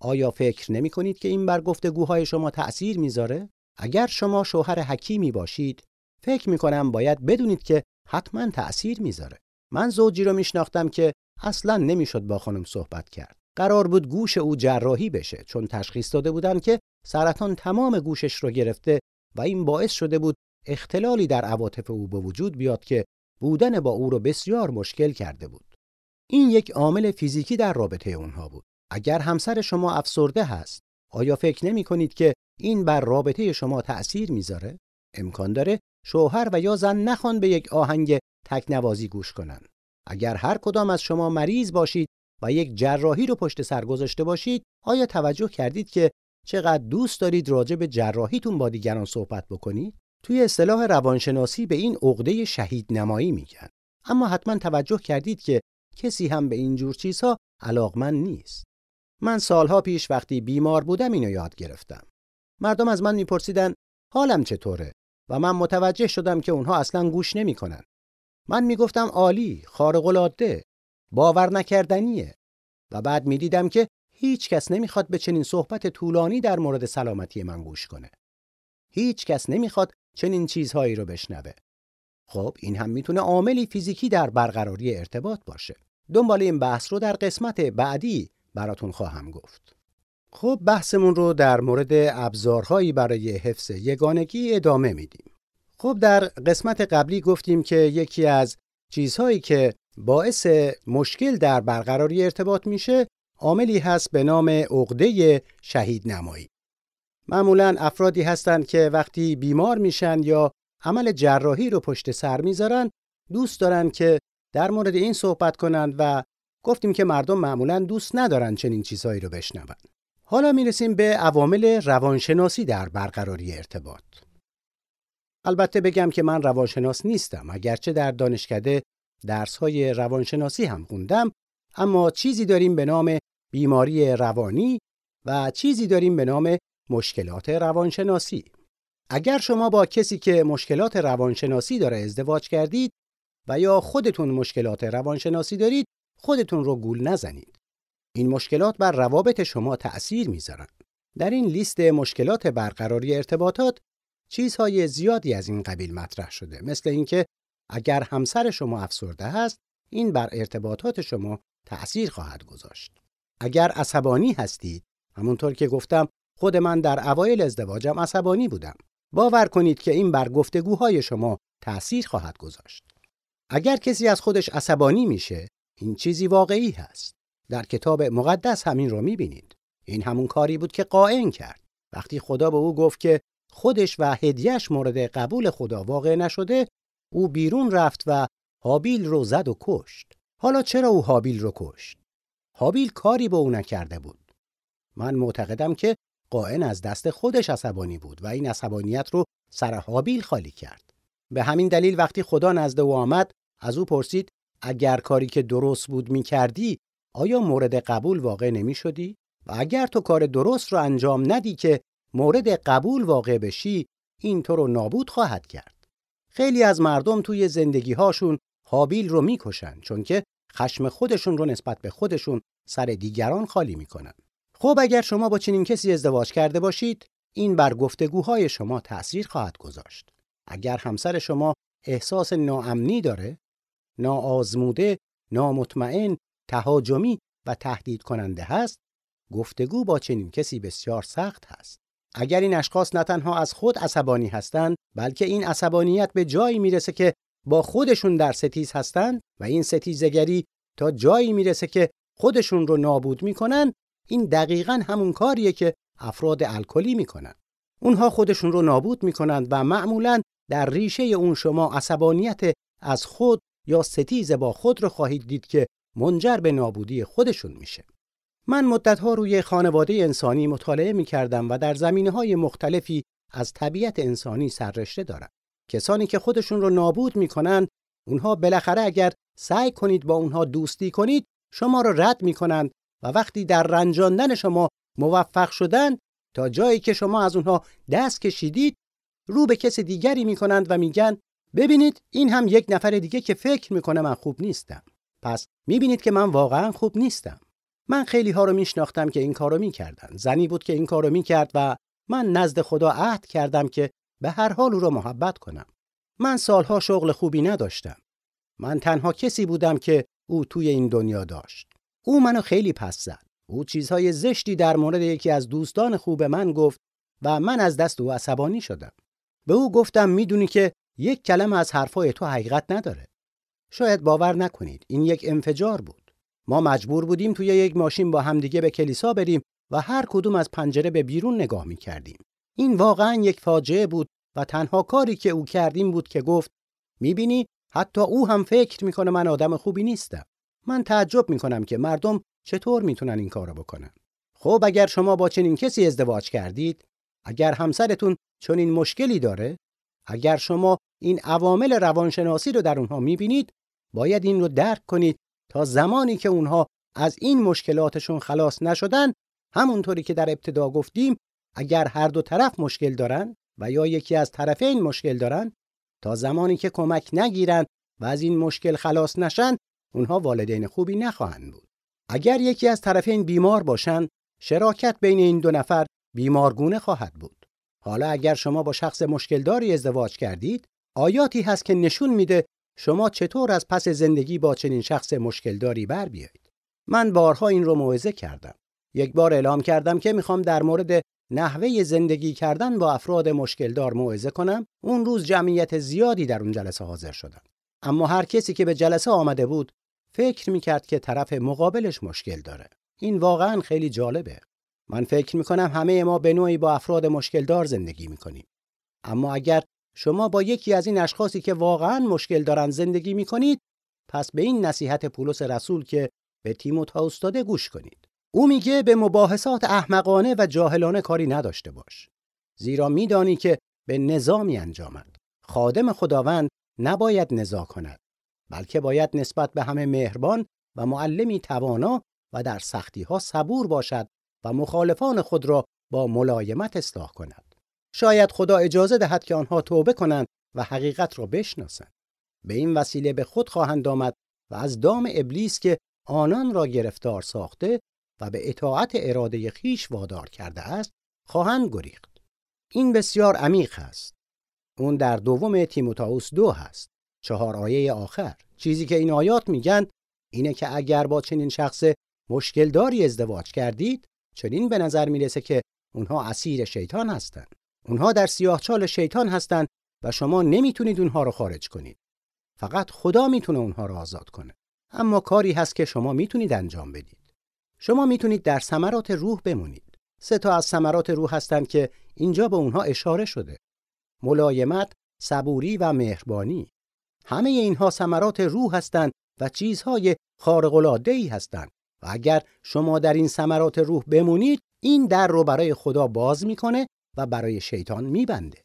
آیا فکر نمی کنید که این بر گفتگوهای شما تأثیر می‌ذاره؟ اگر شما شوهر حکیمی باشید، فکر می کنم باید بدونید که حتما تأثیر می‌ذاره. من زوجی رو میشناختم که اصلا نمی‌شد با خانم صحبت کرد. قرار بود گوش او جراحی بشه چون تشخیص داده بودن که سرطان تمام گوشش رو گرفته و این باعث شده بود اختلالی در عواطف او به وجود بیاد که بودن با او رو بسیار مشکل کرده بود. این یک عامل فیزیکی در رابطه اونها بود. اگر همسر شما افسرده هست آیا فکر نمی کنید که این بر رابطه شما تأثیر می‌ذاره؟ امکان داره شوهر و یا زن نخوان به یک آهنگ تکنوازی گوش کنند. اگر هر کدام از شما مریض باشید و یک جراحی رو پشت سر گذاشته باشید آیا توجه کردید که چقدر دوست دارید راجع به جراحیتون با دیگران صحبت بکنید؟ توی اصطلاح روانشناسی به این عقده شهید نمایی میگن. اما حتما توجه کردید که کسی هم به این جور چیزها علاقمند نیست. من سالها پیش وقتی بیمار بودم اینو یاد گرفتم. مردم از من میپرسیدن حالم چطوره و من متوجه شدم که اونها اصلا گوش نمی‌کنن. من می‌گفتم عالی، خارق العاده، باور نکردنیه و بعد می‌دیدم که هیچ کس نمی‌خواد به چنین صحبت طولانی در مورد سلامتی من گوش کنه. هیچ کس نمی‌خواد چنین چیزهایی رو بشنوه. خب این هم می‌تونه عاملی فیزیکی در برقراری ارتباط باشه. دنبال این بحث رو در قسمت بعدی براتون خواهم گفت. خب بحثمون رو در مورد ابزارهایی برای حفظ یگانگی ادامه میدیم. خب در قسمت قبلی گفتیم که یکی از چیزهایی که باعث مشکل در برقراری ارتباط میشه عاملی هست به نام عقده شهید نمایی. معمولا افرادی هستند که وقتی بیمار میشن یا عمل جراحی رو پشت سر می‌ذارن دوست دارن که در مورد این صحبت کنند و گفتیم که مردم معمولا دوست ندارن چنین چیزهایی رو بشنون. حالا می‌رسیم به عوامل روانشناسی در برقراری ارتباط. البته بگم که من روانشناس نیستم اگرچه در دانشکده درسهای روانشناسی هم خوندم اما چیزی داریم به نام بیماری روانی و چیزی داریم به نام مشکلات روانشناسی. اگر شما با کسی که مشکلات روانشناسی داره ازدواج کردید و یا خودتون مشکلات روانشناسی دارید خودتون رو گول نزنید. این مشکلات بر روابط شما تأثیر می‌ذارن. در این لیست مشکلات برقراری ارتباطات چیزهای زیادی از این قبیل مطرح شده مثل اینکه اگر همسر شما افسرده هست این بر ارتباطات شما تأثیر خواهد گذاشت. اگر عصبانی هستید همونطور که گفتم خود من در اوایل ازدواجم عصبانی بودم. باور کنید که این بر گفتگوهای شما تأثیر خواهد گذاشت. اگر کسی از خودش عصبانی میشه این چیزی واقعی هست. در کتاب مقدس همین رو می‌بینید. این همون کاری بود که قائن کرد. وقتی خدا به او گفت که خودش و هدیهش مورد قبول خدا واقع نشده او بیرون رفت و حابیل رو زد و کشت. حالا چرا او حابیل رو کشت؟ حابیل کاری به او نکرده بود. من معتقدم که قائن از دست خودش عصبانی بود و این عصبانیت رو سر حابیل خالی کرد. به همین دلیل وقتی خدا نزد او آمد از او پرسید اگر کاری که درست بود می کردی آیا مورد قبول واقع نمی شدی؟ و اگر تو کار درست رو انجام ندی که مورد قبول واقع بشی این تو رو نابود خواهد کرد. خیلی از مردم توی زندگی هاشون حابیل رو می‌کشن چون که خشم خودشون رو نسبت به خودشون سر دیگران خالی می‌کنن. خب اگر شما با چنین کسی ازدواج کرده باشید این بر گفتگوهای شما تأثیر خواهد گذاشت. اگر همسر شما احساس ناامنی داره، ناآزموده، نامطمئن، تهاجمی و تهدید کننده هست، گفتگو با چنین کسی بسیار سخت هست. اگر این اشخاص نه تنها از خود عصبانی هستند، بلکه این عصبانیت به جایی می‌رسه که با خودشون در ستیز هستند و این ستیزگری تا جایی می‌رسه که خودشون رو نابود می‌کنن این دقیقا همون کاریه که افراد الکلی می‌کنن. اونها خودشون رو نابود می‌کنند و معمولا در ریشه اون شما عصبانیت از خود یا ستیز با خود رو خواهید دید که منجر به نابودی خودشون میشه. من مدتها روی خانواده انسانی مطالعه می‌کردم و در زمینه های مختلفی از طبیعت انسانی سررشته دارم. کسانی که خودشون رو نابود می‌کنن اونها بالاخره اگر سعی کنید با اونها دوستی کنید شما رو رد می‌کنند و وقتی در رنجاندن شما موفق شدن تا جایی که شما از اونها دست کشیدید رو به کس دیگری می‌کنند و میگن ببینید این هم یک نفر دیگه که فکر می‌کنه من خوب نیستم. پس می‌بینید که من واقعا خوب نیستم. من خیلی ها رو میشناختم که این کارو می‌کردن زنی بود که این کارو می‌کرد و من نزد خدا عهد کردم که به هر حال او را محبت کنم. من سالها شغل خوبی نداشتم. من تنها کسی بودم که او توی این دنیا داشت. او منو خیلی پس زد. او چیزهای زشتی در مورد یکی از دوستان خوب من گفت و من از دست او عصبانی شدم. به او گفتم می‌دونی که یک کلمه از حرفای تو حقیقت نداره. شاید باور نکنید این یک انفجار بود. ما مجبور بودیم توی یک ماشین با همدیگه به کلیسا بریم و هر کدوم از پنجره به بیرون نگاه می کردیم. این واقعا یک فاجعه بود و تنها کاری که او کردیم بود که گفت می‌بینی حتی او هم فکر می‌کنه من آدم خوبی نیستم. من تعجب می‌کنم که مردم چطور می‌تونن این کارو بکنن. خب اگر شما با چنین کسی ازدواج کردید، اگر همسرتون چنین مشکلی داره، اگر شما این عوامل روانشناسی رو در اونها می‌بینید، باید این رو درک کنید تا زمانی که اونها از این مشکلاتشون خلاص نشدن همونطوری که در ابتدا گفتیم اگر هر دو طرف مشکل دارن و یا یکی از طرفین مشکل دارن تا زمانی که کمک نگیرن و از این مشکل خلاص نشن اونها والدین خوبی نخواهند بود. اگر یکی از طرفین بیمار باشن شراکت بین این دو نفر بیمارگونه خواهد بود. حالا اگر شما با شخص مشکلداری ازدواج کردید آیاتی هست که نشون میده شما چطور از پس زندگی با چنین شخص مشکلداری بر بیایید؟ من بارها این رو موعظه کردم. یک بار اعلام کردم که می‌خوام در مورد نحوه زندگی کردن با افراد مشکلدار موعظه کنم. اون روز جمعیت زیادی در اون جلسه حاضر شدن اما هر کسی که به جلسه آمده بود فکر می‌کرد که طرف مقابلش مشکل داره. این واقعا خیلی جالبه. من فکر می‌کنم همه ما به نوعی با افراد مشکلدار زندگی می‌کنیم. اما اگر شما با یکی از این اشخاصی که واقعا مشکل دارن زندگی می‌کنید پس به این نصیحت پولس رسول که به تیموتائوس داده گوش کنید. او میگه به مباحثات احمقانه و جاهلانه کاری نداشته باش. زیرا میدانی که به نظامی انجامد. خادم خداوند نباید نزا کند بلکه باید نسبت به همه مهربان و معلمی توانا و در سختی ها صبور باشد و مخالفان خود را با ملایمت اصلاح کند. شاید خدا اجازه دهد که آنها توبه کنند و حقیقت را بشناسند. به این وسیله به خود خواهند آمد و از دام ابلیس که آنان را گرفتار ساخته و به اطاعت اراده خیش وادار کرده است خواهند گریخت. این بسیار عمیق است. اون در دوم تیموتائوس دو هست. چهار آیه آخر. چیزی که این آیات میگن اینه که اگر با چنین شخص مشکلداری ازدواج کردید چنین به نظر می‌رسه که اونها اسیر شیطان هستند. اونها در سیاهچال شیطان هستند و شما نمی‌تونید اونها رو خارج کنید. فقط خدا می‌تونه اونها رو آزاد کنه. اما کاری هست که شما می‌تونید انجام بدید. شما می‌تونید در ثمرات روح بمونید. سه تا از ثمرات روح هستند که اینجا به اونها اشاره شده. ملایمت صبوری و مهربانی. همه اینها ثمرات روح هستند و چیزهای خارق العاده هستند. و اگر شما در این ثمرات روح بمونید این در رو برای خدا باز می‌کنه و برای شیطان میبنده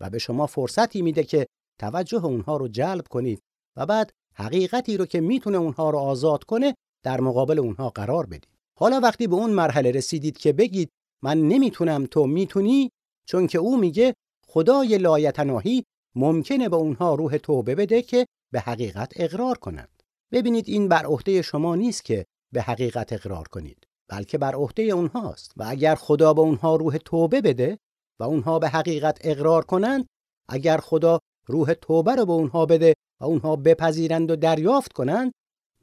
و به شما فرصتی میده که توجه اونها رو جلب کنید و بعد حقیقتی رو که می‌تونه اونها رو آزاد کنه در مقابل اونها قرار بدید. حالا وقتی به اون مرحله رسیدید که بگید من نمی‌تونم تو می‌تونی؟ چون که او میگه خدای لایتناهی ممکنه به اونها روح توبه بده که به حقیقت اقرار کنند. ببینید این بر عهده شما نیست که به حقیقت اقرار کنید. بلکه بر عهده اونهاست و اگر خدا به اونها روح توبه بده و اونها به حقیقت اقرار کنند اگر خدا روح توبه رو به اونها بده و اونها بپذیرند و دریافت کنند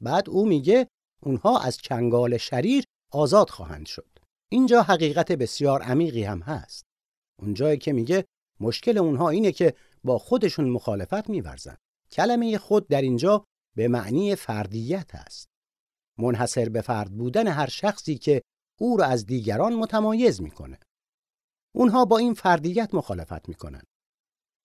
بعد او میگه اونها از چنگال شریر آزاد خواهند شد. اینجا حقیقت بسیار عمیقی هم هست. اونجایی که میگه مشکل اونها اینه که با خودشون مخالفت میورزن. کلمه خود در اینجا به معنی فردیت است منحصر به فرد بودن هر شخصی که او را از دیگران متمایز می‌کنه. اونها با این فردیت مخالفت می‌کنن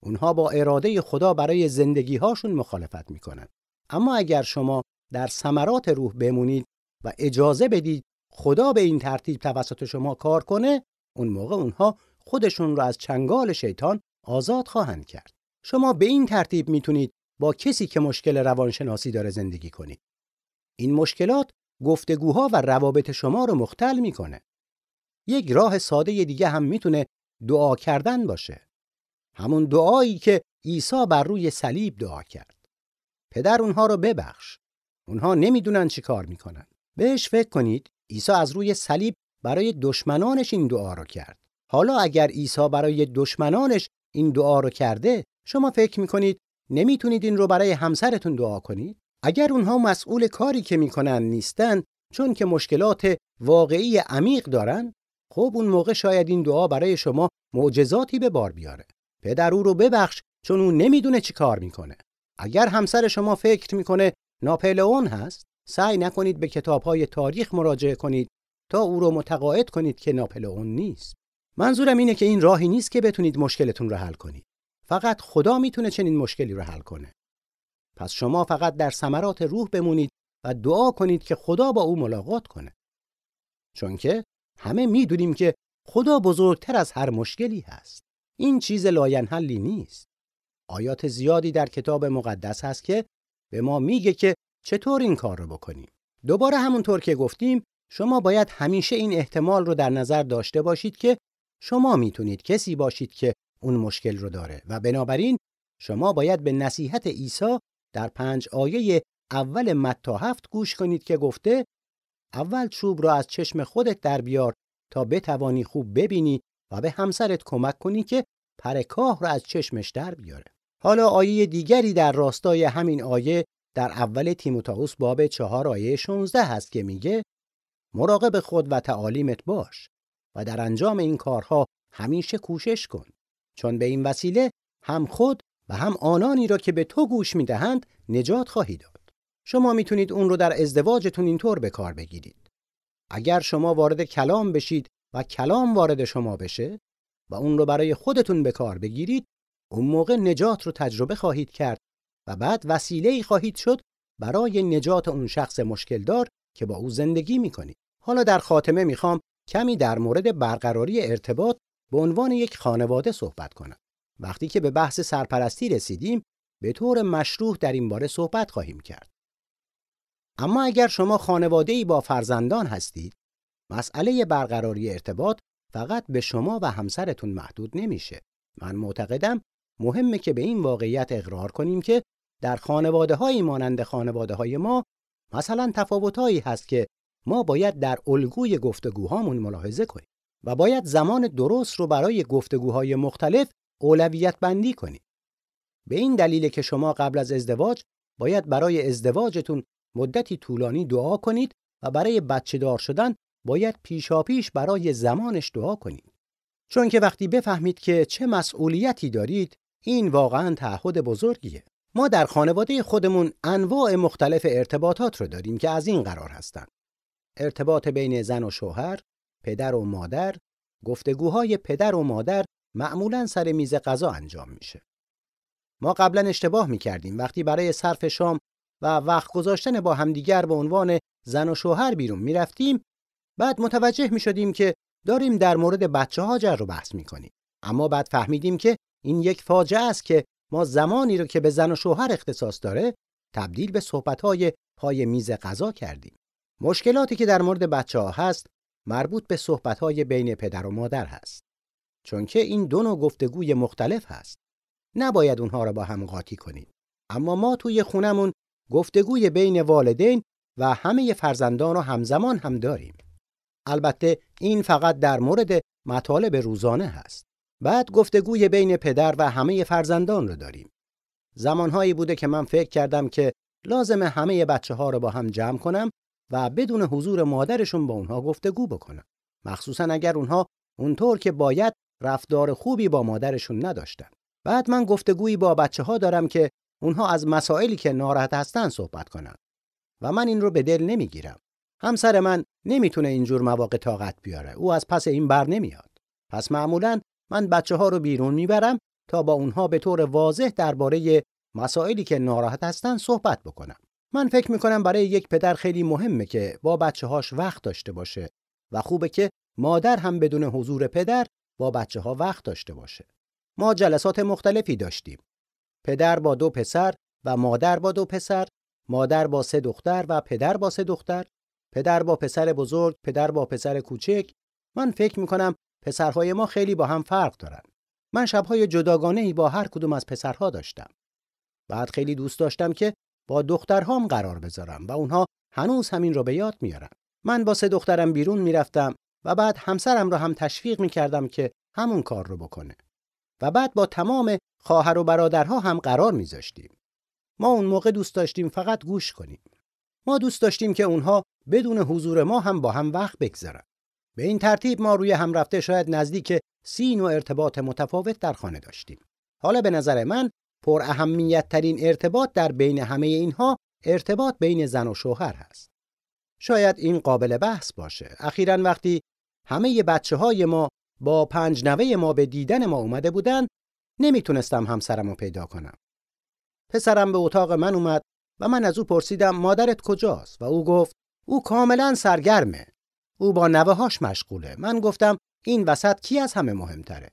اونها با اراده خدا برای زندگی هاشون مخالفت می‌کنن اما اگر شما در ثمرات روح بمونید و اجازه بدید خدا به این ترتیب توسط شما کار کنه اون موقع اونها خودشون را از چنگال شیطان آزاد خواهند کرد. شما به این ترتیب می‌تونید با کسی که مشکل روانشناسی داره زندگی کنید. این مشکلات گفتگوها و روابط شما رو مختل می‌کنه. یک راه ساده دیگه هم می‌تونه دعا کردن باشه. همون دعایی که عیسی بر روی صلیب دعا کرد. پدر اونها رو ببخش. اونها نمی‌دونن چی کار می‌کنن. بهش فکر کنید عیسی از روی صلیب برای دشمنانش این دعا رو کرد. حالا اگر عیسی برای دشمنانش این دعا رو کرده شما فکر می‌کنید نمی‌تونید این رو برای همسرتون دعا کنید؟ اگر اونها مسئول کاری که می‌کنن نیستن چون که مشکلات واقعی عمیق دارن خب اون موقع شاید این دعا برای شما معجزاتی به بار بیاره. پدر او رو ببخش چون اون نمی‌دونه چی کار می‌کنه. اگر همسر شما فکر می‌کنه ناپلئون هست سعی نکنید به کتابهای تاریخ مراجعه کنید تا او رو متقاعد کنید که ناپلئون نیست. منظورم اینه که این راهی نیست که بتونید مشکلتون رو حل کنید. فقط خدا می‌تونه چنین مشکلی رو حل کنه. پس شما فقط در ثمرات روح بمونید و دعا کنید که خدا با او ملاقات کنه. چون که همه می‌دونیم که خدا بزرگتر از هر مشکلی هست. این چیز لاینحلی نیست. آیات زیادی در کتاب مقدس هست که به ما میگه که چطور این کار رو بکنیم. دوباره همونطور که گفتیم شما باید همیشه این احتمال رو در نظر داشته باشید که شما می‌تونید کسی باشید که اون مشکل رو داره. و بنابراین شما باید به نصیحت عیسی در پنج آیه اول متی هفت گوش کنید که گفته اول چوب را از چشم خودت در بیار تا بتوانی خوب ببینی و به همسرت کمک کنی که پرکاه را از چشمش در بیاره. حالا آیه دیگری در راستای همین آیه در اول تیموتائوس باب چهار آیه 16 هست که میگه مراقب خود و تعالیمت باش و در انجام این کارها همیشه کوشش کن چون به این وسیله هم خود و هم آنانی را که به تو گوش می‌دهند نجات خواهی داد. شما می‌تونید اون رو در ازدواجتون اینطور به کار بگیرید. اگر شما وارد کلام بشید و کلام وارد شما بشه و اون رو برای خودتون به کار بگیرید، اون موقع نجات رو تجربه خواهید کرد و بعد وسیله خواهید شد برای نجات اون شخص مشکل دار که با او زندگی می‌کنید. حالا در خاتمه می‌خوام کمی در مورد برقراری ارتباط به عنوان یک خانواده صحبت کنم. وقتی که به بحث سرپرستی رسیدیم به طور مشروع در این باره صحبت خواهیم کرد. اما اگر شما خانواده ای با فرزندان هستید، مسئله برقراری ارتباط فقط به شما و همسرتون محدود نمیشه. من معتقدم مهمه که به این واقعیت اقرار کنیم که در خانواده های مانند خانواده های ما مثلا تفاوتهایی هست که ما باید در الگوی گفتگوهامون ملاحظه کنیم و باید زمان درست رو برای گفتگوهای مختلف اولویت بندی کنید. به این دلیل که شما قبل از ازدواج باید برای ازدواجتون مدتی طولانی دعا کنید و برای بچه دار شدن باید پیشاپیش برای زمانش دعا کنید. چون که وقتی بفهمید که چه مسئولیتی دارید این واقعا تعهد بزرگیه. ما در خانواده خودمون انواع مختلف ارتباطات رو داریم که از این قرار هستند. ارتباط بین زن و شوهر، پدر و مادر، گفتگوهای پدر و مادر معمولا سر میز غذا انجام میشه. ما قبلا اشتباه می‌کردیم. وقتی برای صرف شام و وقت گذاشتن با همدیگر به عنوان زن و شوهر بیرون می‌رفتیم بعد متوجه می‌شدیم که داریم در مورد بچه ها جر رو بحث می‌کنیم. اما بعد فهمیدیم که این یک فاجعه است که ما زمانی رو که به زن و شوهر اختصاص داره تبدیل به صحبت‌های پای میز غذا کردیم. مشکلاتی که در مورد بچه ها هست مربوط به صحبت‌های بین پدر و مادر هست. چون که این دو نوع گفتگوی مختلف هست. نباید اونها را با هم قاطی کنید اما ما توی خونمون گفتگوی بین والدین و همه فرزندان رو همزمان هم داریم. البته این فقط در مورد مطالب روزانه هست. بعد گفتگوی بین پدر و همه فرزندان رو داریم. زمانهایی بوده که من فکر کردم که لازم همه بچه ها رو با هم جمع کنم و بدون حضور مادرشون با اونها گفتگو بکنم. مخصوصا اگر اونها اونطور که باید رفتار خوبی با مادرشون نداشتن. بعد من گفتگویی با بچه ها دارم که اونها از مسائلی که ناراحت هستن صحبت کنن و من این رو به دل نمی‌گیرم. همسر من نمی‌تونه اینجور مواقع طاقت بیاره. او از پس این بر نمیاد. پس معمولا من بچه ها رو بیرون می‌برم تا با اونها به طور واضح درباره مسائلی که ناراحت هستن صحبت بکنم. من فکر می‌کنم برای یک پدر خیلی مهمه که با بچه هاش وقت داشته باشه و خوبه که مادر هم بدون حضور پدر با بچه ها وقت داشته باشه. ما جلسات مختلفی داشتیم. پدر با دو پسر و مادر با دو پسر، مادر با سه دختر و پدر با سه دختر، پدر با پسر بزرگ، پدر با پسر کوچک. من فکر می‌کنم پسرهای ما خیلی با هم فرق دارن. من شبهای جداگانه ای با هر کدوم از پسرها داشتم. بعد خیلی دوست داشتم که با دخترهام قرار بذارم و اونها هنوز همین رو به یاد میارن. من با سه دخترم بیرون می‌رفتم و بعد همسرم رو هم تشویق می‌کردم که همون کار رو بکنه. و بعد با تمام خواهر و برادرها هم قرار میذاشتیم. ما اون موقع دوست داشتیم فقط گوش کنیم. ما دوست داشتیم که اونها بدون حضور ما هم با هم وقت بگذرن. به این ترتیب ما روی هم رفته شاید نزدیک سی نوع ارتباط متفاوت در خانه داشتیم. حالا به نظر من پر اهمیت ترین ارتباط در بین همه اینها ارتباط بین زن و شوهر هست. شاید این قابل بحث باشه. اخیرا وقتی همه بچه های ما با پنج نوه ما به دیدن ما اومده بودن نمی‌تونستم همسرم رو پیدا کنم. پسرم به اتاق من اومد و من از او پرسیدم مادرت کجاست و او گفت او کاملا سرگرمه. او با نوه هاش مشغوله. من گفتم این وسط کی از همه مهمتره؟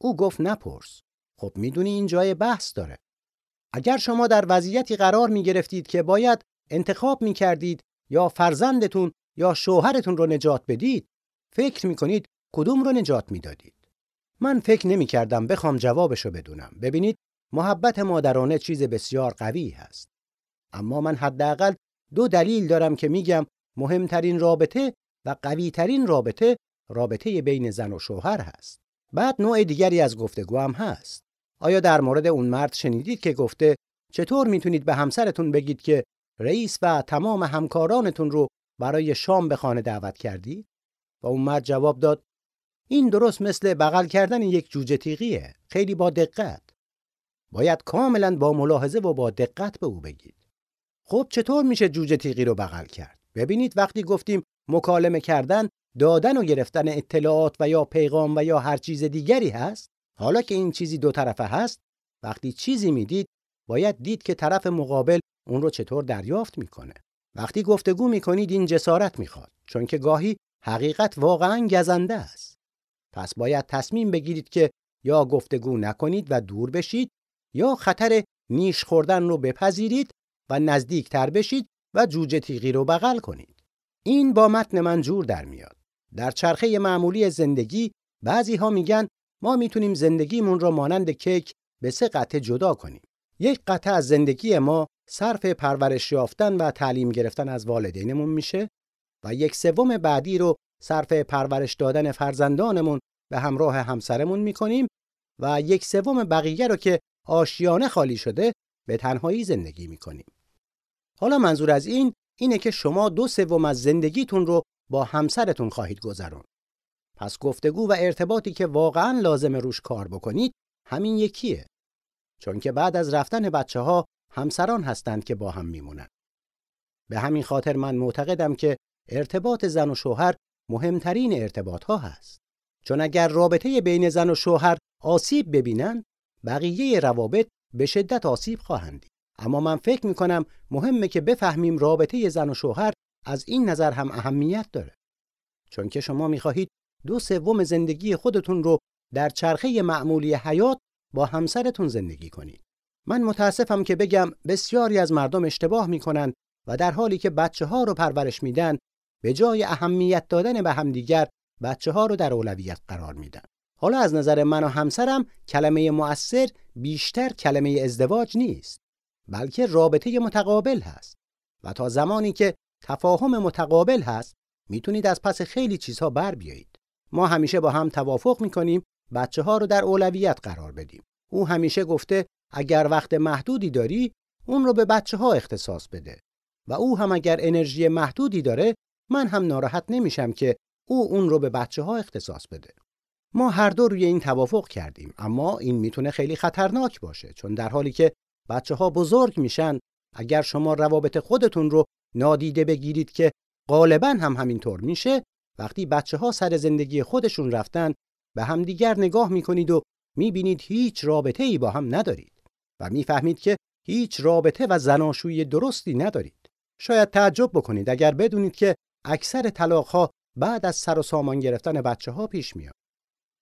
او گفت نپرس. خب می‌دونی این جای بحث داره. اگر شما در وضعیتی قرار می گرفتید که باید انتخاب می کردید یا فرزندتون یا شوهرتون رو نجات بدید فکر می کنید کدوم رو نجات می‌دادید. من فکر نمی کردم بخوام جوابشو بدونم. ببینید محبت مادرانه چیز بسیار قوی هست. اما من حداقل دو دلیل دارم که میگم مهمترین رابطه و قویترین رابطه رابطه بین زن و شوهر هست. بعد نوع دیگری از گفتگو هم هست. آیا در مورد اون مرد شنیدید که گفته چطور می‌تونید به همسرتون بگید که رئیس و تمام همکارانتون رو برای شام به خانه دعوت کردی؟ و اون مرد جواب داد این درست مثل بغل کردن یک جوجه تیغیه. خیلی با دقت. باید کاملا با ملاحظه و با دقت به او بگید. خب چطور میشه جوجه تیغی رو بغل کرد؟ ببینید وقتی گفتیم مکالمه کردن دادن و گرفتن اطلاعات و یا پیغام و یا هر چیز دیگری هست؟ حالا که این چیزی دو طرفه هست وقتی چیزی می‌دید باید دید که طرف مقابل اون رو چطور دریافت می‌کنه وقتی گفتگو می‌کنید این جسارت می‌خواد چون که گاهی حقیقت واقعا گزنده است پس باید تصمیم بگیرید که یا گفتگو نکنید و دور بشید یا خطر نیش خوردن رو بپذیرید و نزدیک تر بشید و جوجه تیغی رو بغل کنید. این با متن من جور در میاد. در چرخه معمولی زندگی بعضی ها میگن ما می‌تونیم زندگیمون رو مانند کیک به سه قطعه جدا کنیم. یک قطعه از زندگی ما صرف پرورش یافتن و تعلیم گرفتن از والدینمون میشه و یک سوم بعدی رو صرف پرورش دادن فرزندانمون به همراه همسرمون می‌کنیم و یک سوم بقیه رو که آشیانه خالی شده به تنهایی زندگی می‌کنیم. حالا منظور از این اینه که شما دو سوم از زندگیتون رو با همسرتون خواهید گذرون. پس گفتگو و ارتباطی که واقعا لازم روش کار بکنید همین یکیه. چون که بعد از رفتن بچه ها همسران هستند که با هم میمونن. به همین خاطر من معتقدم که ارتباط زن و شوهر مهمترین ارتباط ها هست. چون اگر رابطه بین زن و شوهر آسیب ببینن بقیه روابط به شدت آسیب خواهند اما من فکر می کنم مهمه که بفهمیم رابطه زن و شوهر از این نظر هم اهمیت داره چون که شما می خواهید دو سوم زندگی خودتون رو در چرخه معمولی حیات با همسرتون زندگی کنید من متاسفم که بگم بسیاری از مردم اشتباه می‌کنن و در حالی که بچه ها رو پرورش میدن به جای اهمیت دادن به همدیگر بچه ها رو در اولویت قرار میدن. حالا از نظر من و همسرم کلمه مؤثر بیشتر کلمه ازدواج نیست بلکه رابطه متقابل هست و تا زمانی که تفاهم متقابل هست می‌تونید از پس خیلی چیزها بر بیایید. ما همیشه با هم توافق می‌کنیم بچه ها رو در اولویت قرار بدیم. او همیشه گفته اگر وقت محدودی داری اون رو به بچه ها اختصاص بده. و او هم اگر انرژی محدودی داره من هم ناراحت نمیشم که او اون رو به بچه ها اختصاص بده. ما هر دو روی این توافق کردیم اما این می‌تونه خیلی خطرناک باشه چون در حالی که بچه ها بزرگ میشن اگر شما روابط خودتون رو نادیده بگیرید که غالبا هم همینطور میشه وقتی بچه ها سر زندگی خودشون رفتن به همدیگر نگاه می‌کنید و می‌بینید هیچ رابطه ای با هم ندارید. و می‌فهمید که هیچ رابطه و زناشویی درستی ندارید شاید تعجب بکنید اگر بدونید که اکثر طلاق بعد از سر و سامان گرفتن بچه ها پیش میاد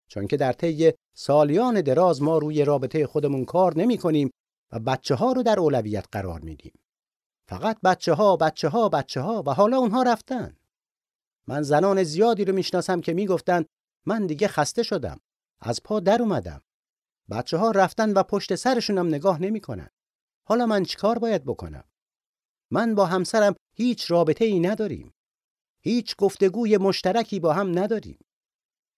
چون که در طی سالیان دراز ما روی رابطه خودمون کار نمی کنیم و بچه ها رو در اولویت قرار میدیم. فقط بچه ها بچه ها بچه ها و حالا اونها رفتن. من زنان زیادی رو می‌شناسم که می‌گفتن من دیگه خسته شدم. از پا در اومدم. بچه ها رفتن و پشت سرشونم نگاه نمی‌کنن. حالا من چیکار باید بکنم؟ من با همسرم هیچ رابطه ای نداریم. هیچ گفتگوی مشترکی با هم نداریم.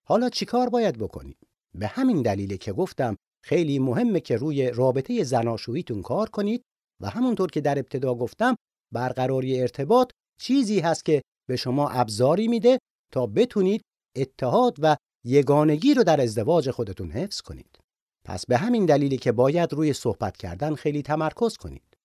حالا چیکار باید بکنیم؟ به همین دلیله که گفتم خیلی مهمه که روی رابطه زناشوییتون کار کنید و همونطور که در ابتدا گفتم برقراری ارتباط چیزی هست که به شما ابزاری میده تا بتونید اتحاد و یگانگی رو در ازدواج خودتون حفظ کنید. پس به همین دلیلی که باید روی صحبت کردن خیلی تمرکز کنید.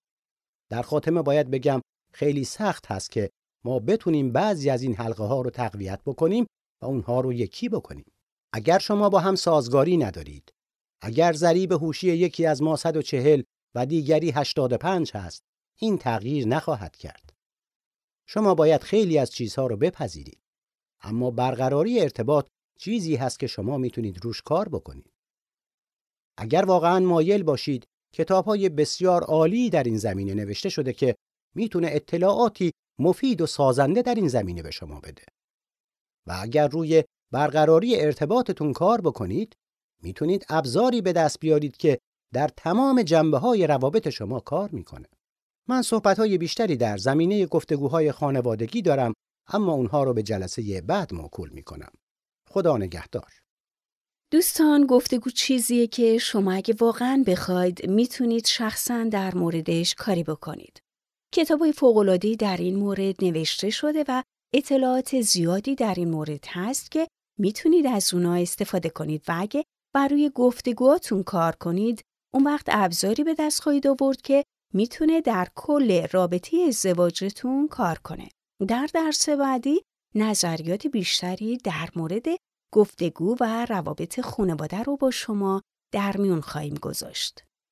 در خاتمه باید بگم خیلی سخت هست که ما بتونیم بعضی از این حلقه ها رو تقویت بکنیم و اونها رو یکی بکنیم. اگر شما با هم سازگاری ندارید، اگر ضریب هوشی یکی از ما 140 و دیگری 85 هست، این تغییر نخواهد کرد. شما باید خیلی از چیزها رو بپذیرید. اما برقراری ارتباط چیزی هست که شما می‌تونید روش کار بکنید. اگر واقعا مایل باشید کتاب های بسیار عالی در این زمینه نوشته شده که می‌تونه اطلاعاتی مفید و سازنده در این زمینه به شما بده. و اگر روی برقراری ارتباطتون کار بکنید می‌تونید ابزاری به دست بیارید که در تمام جنبه های روابط شما کار می‌کنه. من صحبت های بیشتری در زمینه گفتگوهای خانوادگی دارم اما اونها رو به جلسه بعد موکول می‌کنم. خدا نگهدار. دوستان گفتگو چیزیه که شما اگه واقعا بخواید می‌تونید شخصا در موردش کاری بکنید. کتاب های فوقلادی در این مورد نوشته شده و اطلاعات زیادی در این مورد هست که می‌تونید از اونا استفاده کنید و اگه برای گفتگوهاتون کار کنید اون وقت ابزاری به دست خواهید آورد که می‌تونه در کل رابطه ازدواجتون کار کنه. در درس بعدی نظریات بیشتری در مورد گفتگو و روابط خانواده رو با شما در میون خواهیم گذاشت.